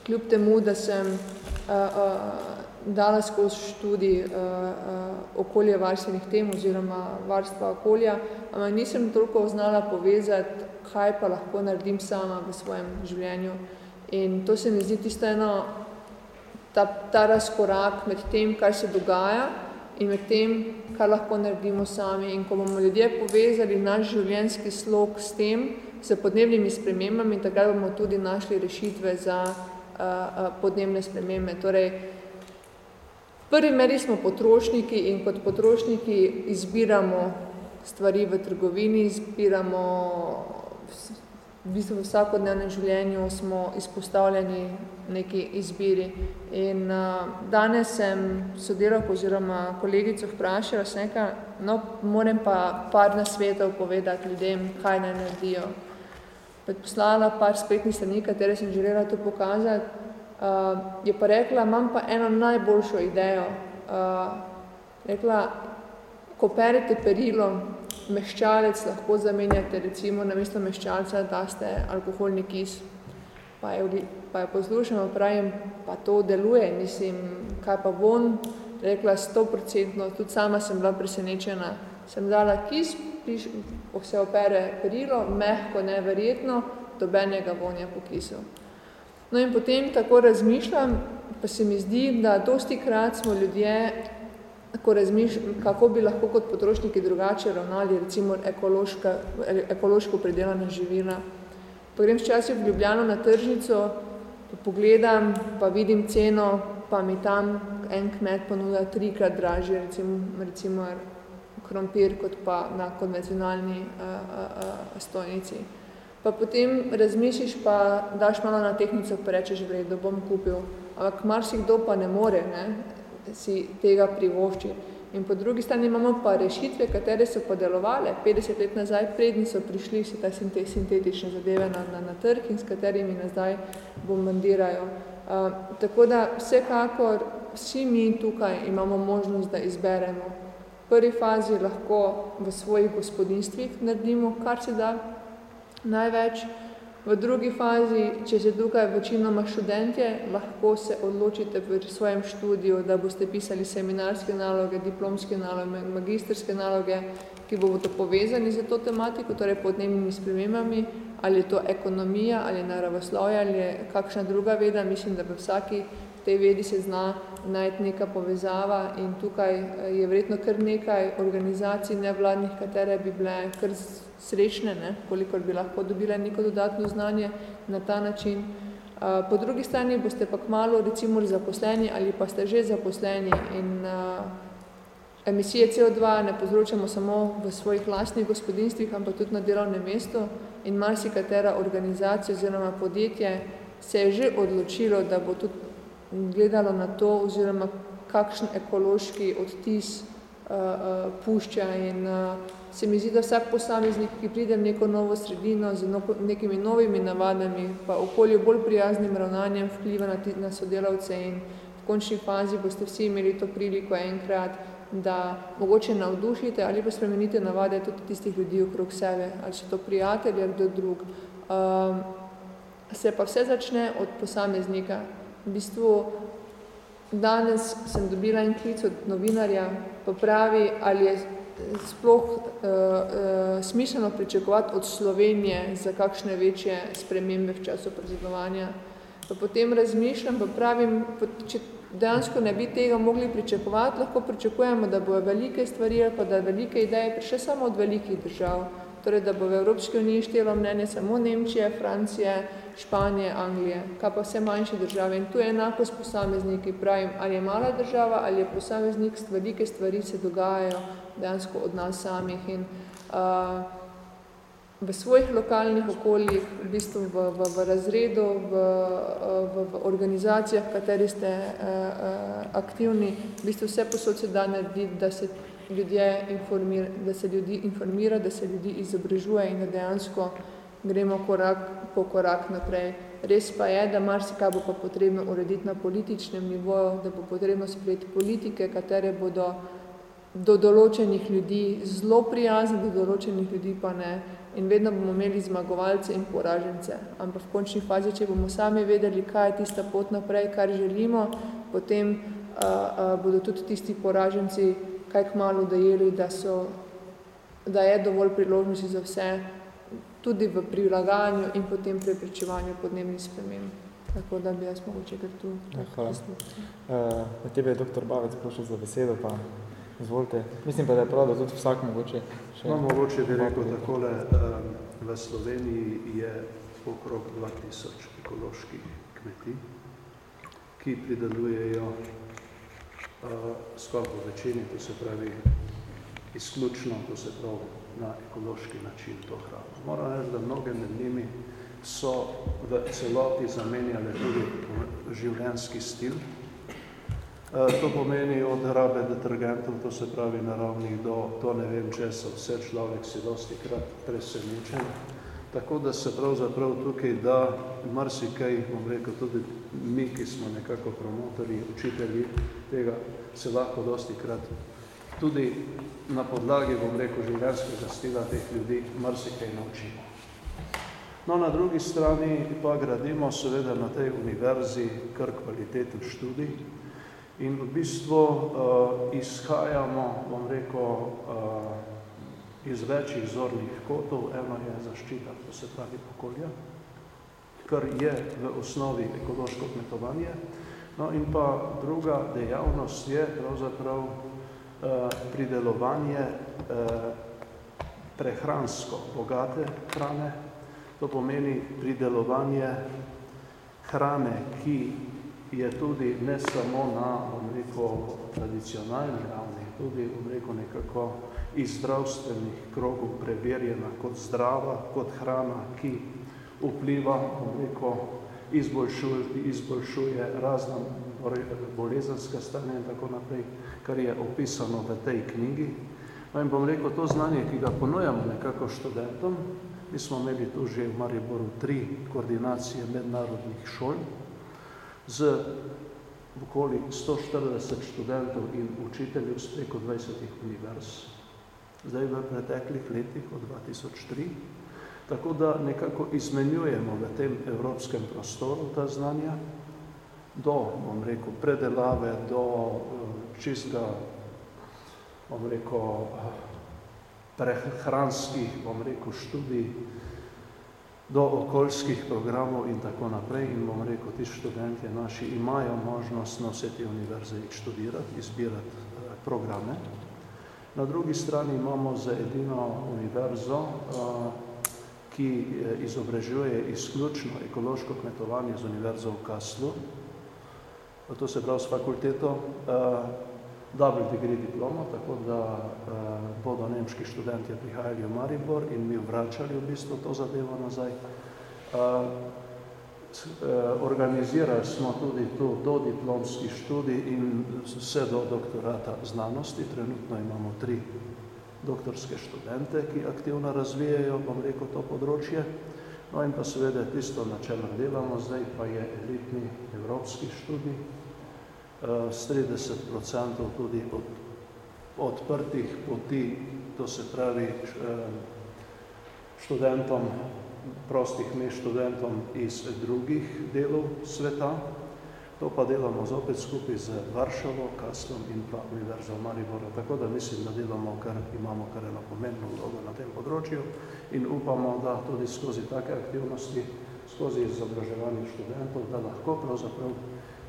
kljub temu, da sem dala skozi študij uh, uh, okolje varstvenih tem oziroma varstva okolja, ampak nisem toliko znala povezati, kaj pa lahko naredim sama v svojem življenju. In to se mi zdi tisto eno, ta, ta razkorak med tem, kar se dogaja in med tem, kar lahko naredimo sami. In ko bomo ljudje povezali naš življenjski slog s tem, s podnebnimi spremembami, takrat bomo tudi našli rešitve za uh, uh, podnebne spremembe. Torej, prvi meri smo potrošniki in kot potrošniki izbiramo stvari v trgovini, izbiramo v bistvu v vsakodnevnem življenju smo izpostavljeni neki izbiri. In uh, danes sem sodelavko oziroma kolegico vprašala, sem nekaj, no, moram pa par nasvetov povedati ljudem, kaj naj naredijo. Predposlala par spletnih strani, katere sem želela to pokazati, Uh, je pa rekla, imam pa eno najboljšo idejo. Uh, rekla, ko perete perilo, meščalec lahko zamenjate, recimo na mesto meščalca daste alkoholni kis. Pa je, pa je poslušamo, pravim, pa to deluje, mislim, kaj pa von, rekla, stoprocentno, tudi sama sem bila presenečena. Sem dala kis, piš, se opere perilo, mehko, neverjetno, dobenega vonja po kisu. No in potem tako razmišljam, pa se mi zdi, da dosti krat smo ljudje, ko kako bi lahko kot potrošniki drugače ravnali, recimo ekološka, ekološko predelana živila. Pa grem včasih v Ljubljano na tržnico, pa pogledam, pa vidim ceno, pa mi tam en kmet ponuda trikrat dražje, recimo, recimo krompir, kot pa na konvencionalni uh, uh, stojnici pa potem razmišljiš, pa daš malo na tehnico, pa rečeš, da bom kupil. Ampak marsikdo pa ne more ne, si tega privošči. In po drugi strani imamo pa rešitve, katere so podelovale 50 let nazaj, predni so prišli vse te sintetične zadeve na, na, na trg in s katerimi nazaj bombardirajo. Uh, tako da vsekakor vsi mi tukaj imamo možnost, da izberemo. Prvi fazi lahko v svojih gospodinstvih naredimo, kar se da, največ. V drugi fazi, če se tukaj večinoma študentje, lahko se odločite v svojem študiju, da boste pisali seminarske naloge, diplomske naloge, magistrske naloge, ki bodo povezani z to tematiko, torej podnebnimi spremembami, ali je to ekonomija, ali je naravoslovje, ali je kakšna druga veda. Mislim, da v vsaki tej vedi se zna najti neka povezava in tukaj je verjetno kar nekaj organizacij nevladnih, katere bi bile kar srečne, ne, kolikor bi lahko dobile neko dodatno znanje na ta način. Po drugi strani boste pa kmalo recimo zaposleni ali pa ste že zaposleni in emisije CO2 ne povzročamo samo v svojih lastnih gospodinstvih, ampak tudi na delovnem mestu in marsikatera organizacija oziroma podjetje se je že odločilo, da bo tudi gledalo na to oziroma kakšen ekološki odtis uh, uh, pušča in uh, se mi zdi, da vsak posameznik, ki pride v neko novo sredino z nekimi novimi navadami, pa okolju bolj prijaznim ravnanjem vpliva na, na sodelavce in v končni fazi boste vsi imeli to priliko enkrat, da mogoče navdušite ali pa spremenite navade tudi tistih ljudi okrog sebe, ali so to prijatelji ali kdo drug. Um, se pa vse začne od posameznika. V bistvu danes sem dobila en klic od novinarja, pa pravi, ali je sploh uh, uh, smiselno pričakovati od Slovenije za kakšne večje spremembe v času predsedovanja. Pa potem razmišljam, pa pravim, če dejansko ne bi tega mogli pričakovati, lahko pričakujemo, da bojo velike stvari ali pa da velike ideje prišle samo od velikih držav. Torej, da bo v Evropski uniji štelo mnenje samo Nemčije, Francije, Španije, Anglije, kaj pa vse manjše države. In tu je enako s posamezniki, pravim, ali je mala država, ali je posameznik, velike stvari se dogajajo dejansko od nas samih. In, uh, v svojih lokalnih okoljih, v bistvu v, v, v razredu, v, v, v organizacijah, v kateri ste uh, uh, aktivni, v bistvu vse posod se da narediti, da se ljudje informira, da se ljudi informira, da se ljudi izobražuje in da dejansko gremo korak po korak naprej Res pa je, da marsikaj bo pa potrebno urediti na političnem nivoju, da bo potrebno sprejeti politike, katere bodo do določenih ljudi zelo prijazni, do določenih ljudi pa ne. In vedno bomo imeli zmagovalce in poražence. Ampak v končni fazi, če bomo sami vedeli, kaj je tista pot naprej, kar želimo, potem uh, uh, bodo tudi tisti poraženci kaj kmalo dojeli, da, so, da je dovolj priložnosti za vse, tudi v prilagajanju in potem preprečevanju podnebnih sprememb. Tako da bi jaz mogoče kar tu. Ja, hvala. Uh, tebe je dr. Bavec prošel za besedo, pa izvolite. Mislim pa, da je prav, da tudi vsak mogoče še... No, mogoče bi rekel takole, um, v Sloveniji je okrog 2000 ekoloških kmetij, ki pridelujejo uh, skoraj po večini, to se pravi izključno, to se pravi na ekološki način to hrano. Moram reči, da mnoge med njimi so v celoti zamenjale tudi življenjski stil, Eh, to pomeni od rabe detergentov, to se pravi naravnih, do to ne vem česa, vse človek si dosti krat presenečen. Tako da se pravzaprav tukaj da marsikaj, bom rekel, tudi mi, ki smo nekako promotori, učitelji tega, se lahko dosti krat tudi na podlagi, bom rekel, življenjskega stila teh ljudi marsikaj naučimo. No, na drugi strani pa gradimo seveda na tej univerzi kar kvaliteten študij, In v bistvu uh, izhajamo, bom rekel, uh, iz večjih zornih kotov. Eno je zaščita, to se pravi okolja, kar je v osnovi ekološko kmetovanje. No in pa druga dejavnost je pravzaprav pridelovanje uh, prehransko bogate hrane. To pomeni pridelovanje hrane, ki je tudi ne samo na, bom rekel, tradicionalni ravni, tudi, bom rekel, nekako iz zdravstvenih krogov preverjena kot zdrava, kot hrana, ki vpliva, bom rekel, izboljšuje, izboljšuje razna bolezenska stanja in tako naprej, kar je opisano v tej knjigi. No in bom rekel, to znanje, ki ga ponujamo nekako študentom, mi smo imeli tu že v Mariboru tri koordinacije mednarodnih šol, z okoli 140 študentov in učiteljev z preko 20 univerz. Zdaj v preteklih letih od 2003, tako da nekako izmenjujemo v tem evropskem prostoru ta znanja do, bom rekel, predelave, do čistega, bom rekel, prehranskih, bom rekel, študij, do okoljskih programov in tako naprej. In bom rekel, ti študentje naši imajo možnost na vse te univerze študirati, izbirati eh, programe. Na drugi strani imamo za edino univerzo, eh, ki eh, izobražuje izključno ekološko kmetovanje z univerzo v Kaslu, to se pravi s fakulteto, double degree diplomo, tako da uh, bodo nemški študenti prihajali v Maribor in mi vračali v bistvu to zadevo nazaj. Uh, Organizirali smo tudi tu do diplomski študij in vse do doktorata znanosti. Trenutno imamo tri doktorske študente, ki aktivno razvijajo, bom rekel, to področje. No in pa seveda tisto, na čemer delamo zdaj, pa je elitni evropski študij, s 30% tudi od, odprtih poti, to se pravi študentom, prostih mest študentom iz drugih delov sveta. To pa delamo zopet skupaj z Varšavo, Kaslom in pa Univerzo Maribora. Tako da mislim, da delamo, kar imamo kar eno pomembno vlogo na tem področju in upamo, da tudi skozi take aktivnosti, skozi izobraževanje študentov, da lahko pravzaprav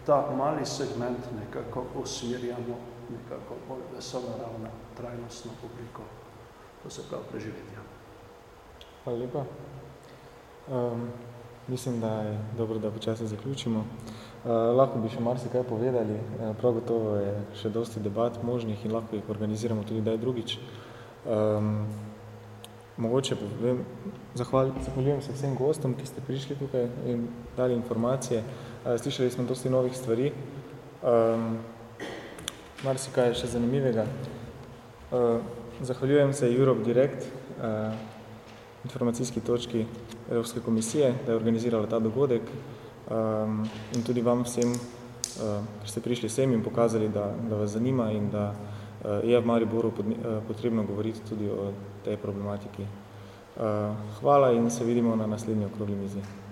ta mali segment nekako usmirjamo nekako bolj vesonaravno, trajnostno obliko, to se pravi preživetja. Hvala lepa. Um, mislim, da je dobro, da počasi zaključimo. Uh, lahko bi še marsikaj povedali, uh, prav gotovo je še dosti debat možnih in lahko jih organiziramo tudi daj drugič. Um, mogoče povem, zahval, zahvaljujem se vsem gostom, ki ste prišli tukaj in dali informacije. Slišali smo dosti novih stvari. Um, Marsikaj je še zanimivega. Uh, zahvaljujem se Europe Direct, uh, informacijski točki Evropske komisije, da je organizirala ta dogodek um, in tudi vam vsem, uh, ker ste prišli sem in pokazali, da, da vas zanima in da uh, je v Mariboru pod, uh, potrebno govoriti tudi o tej problematiki. Uh, hvala in se vidimo na naslednji okrogli mizi.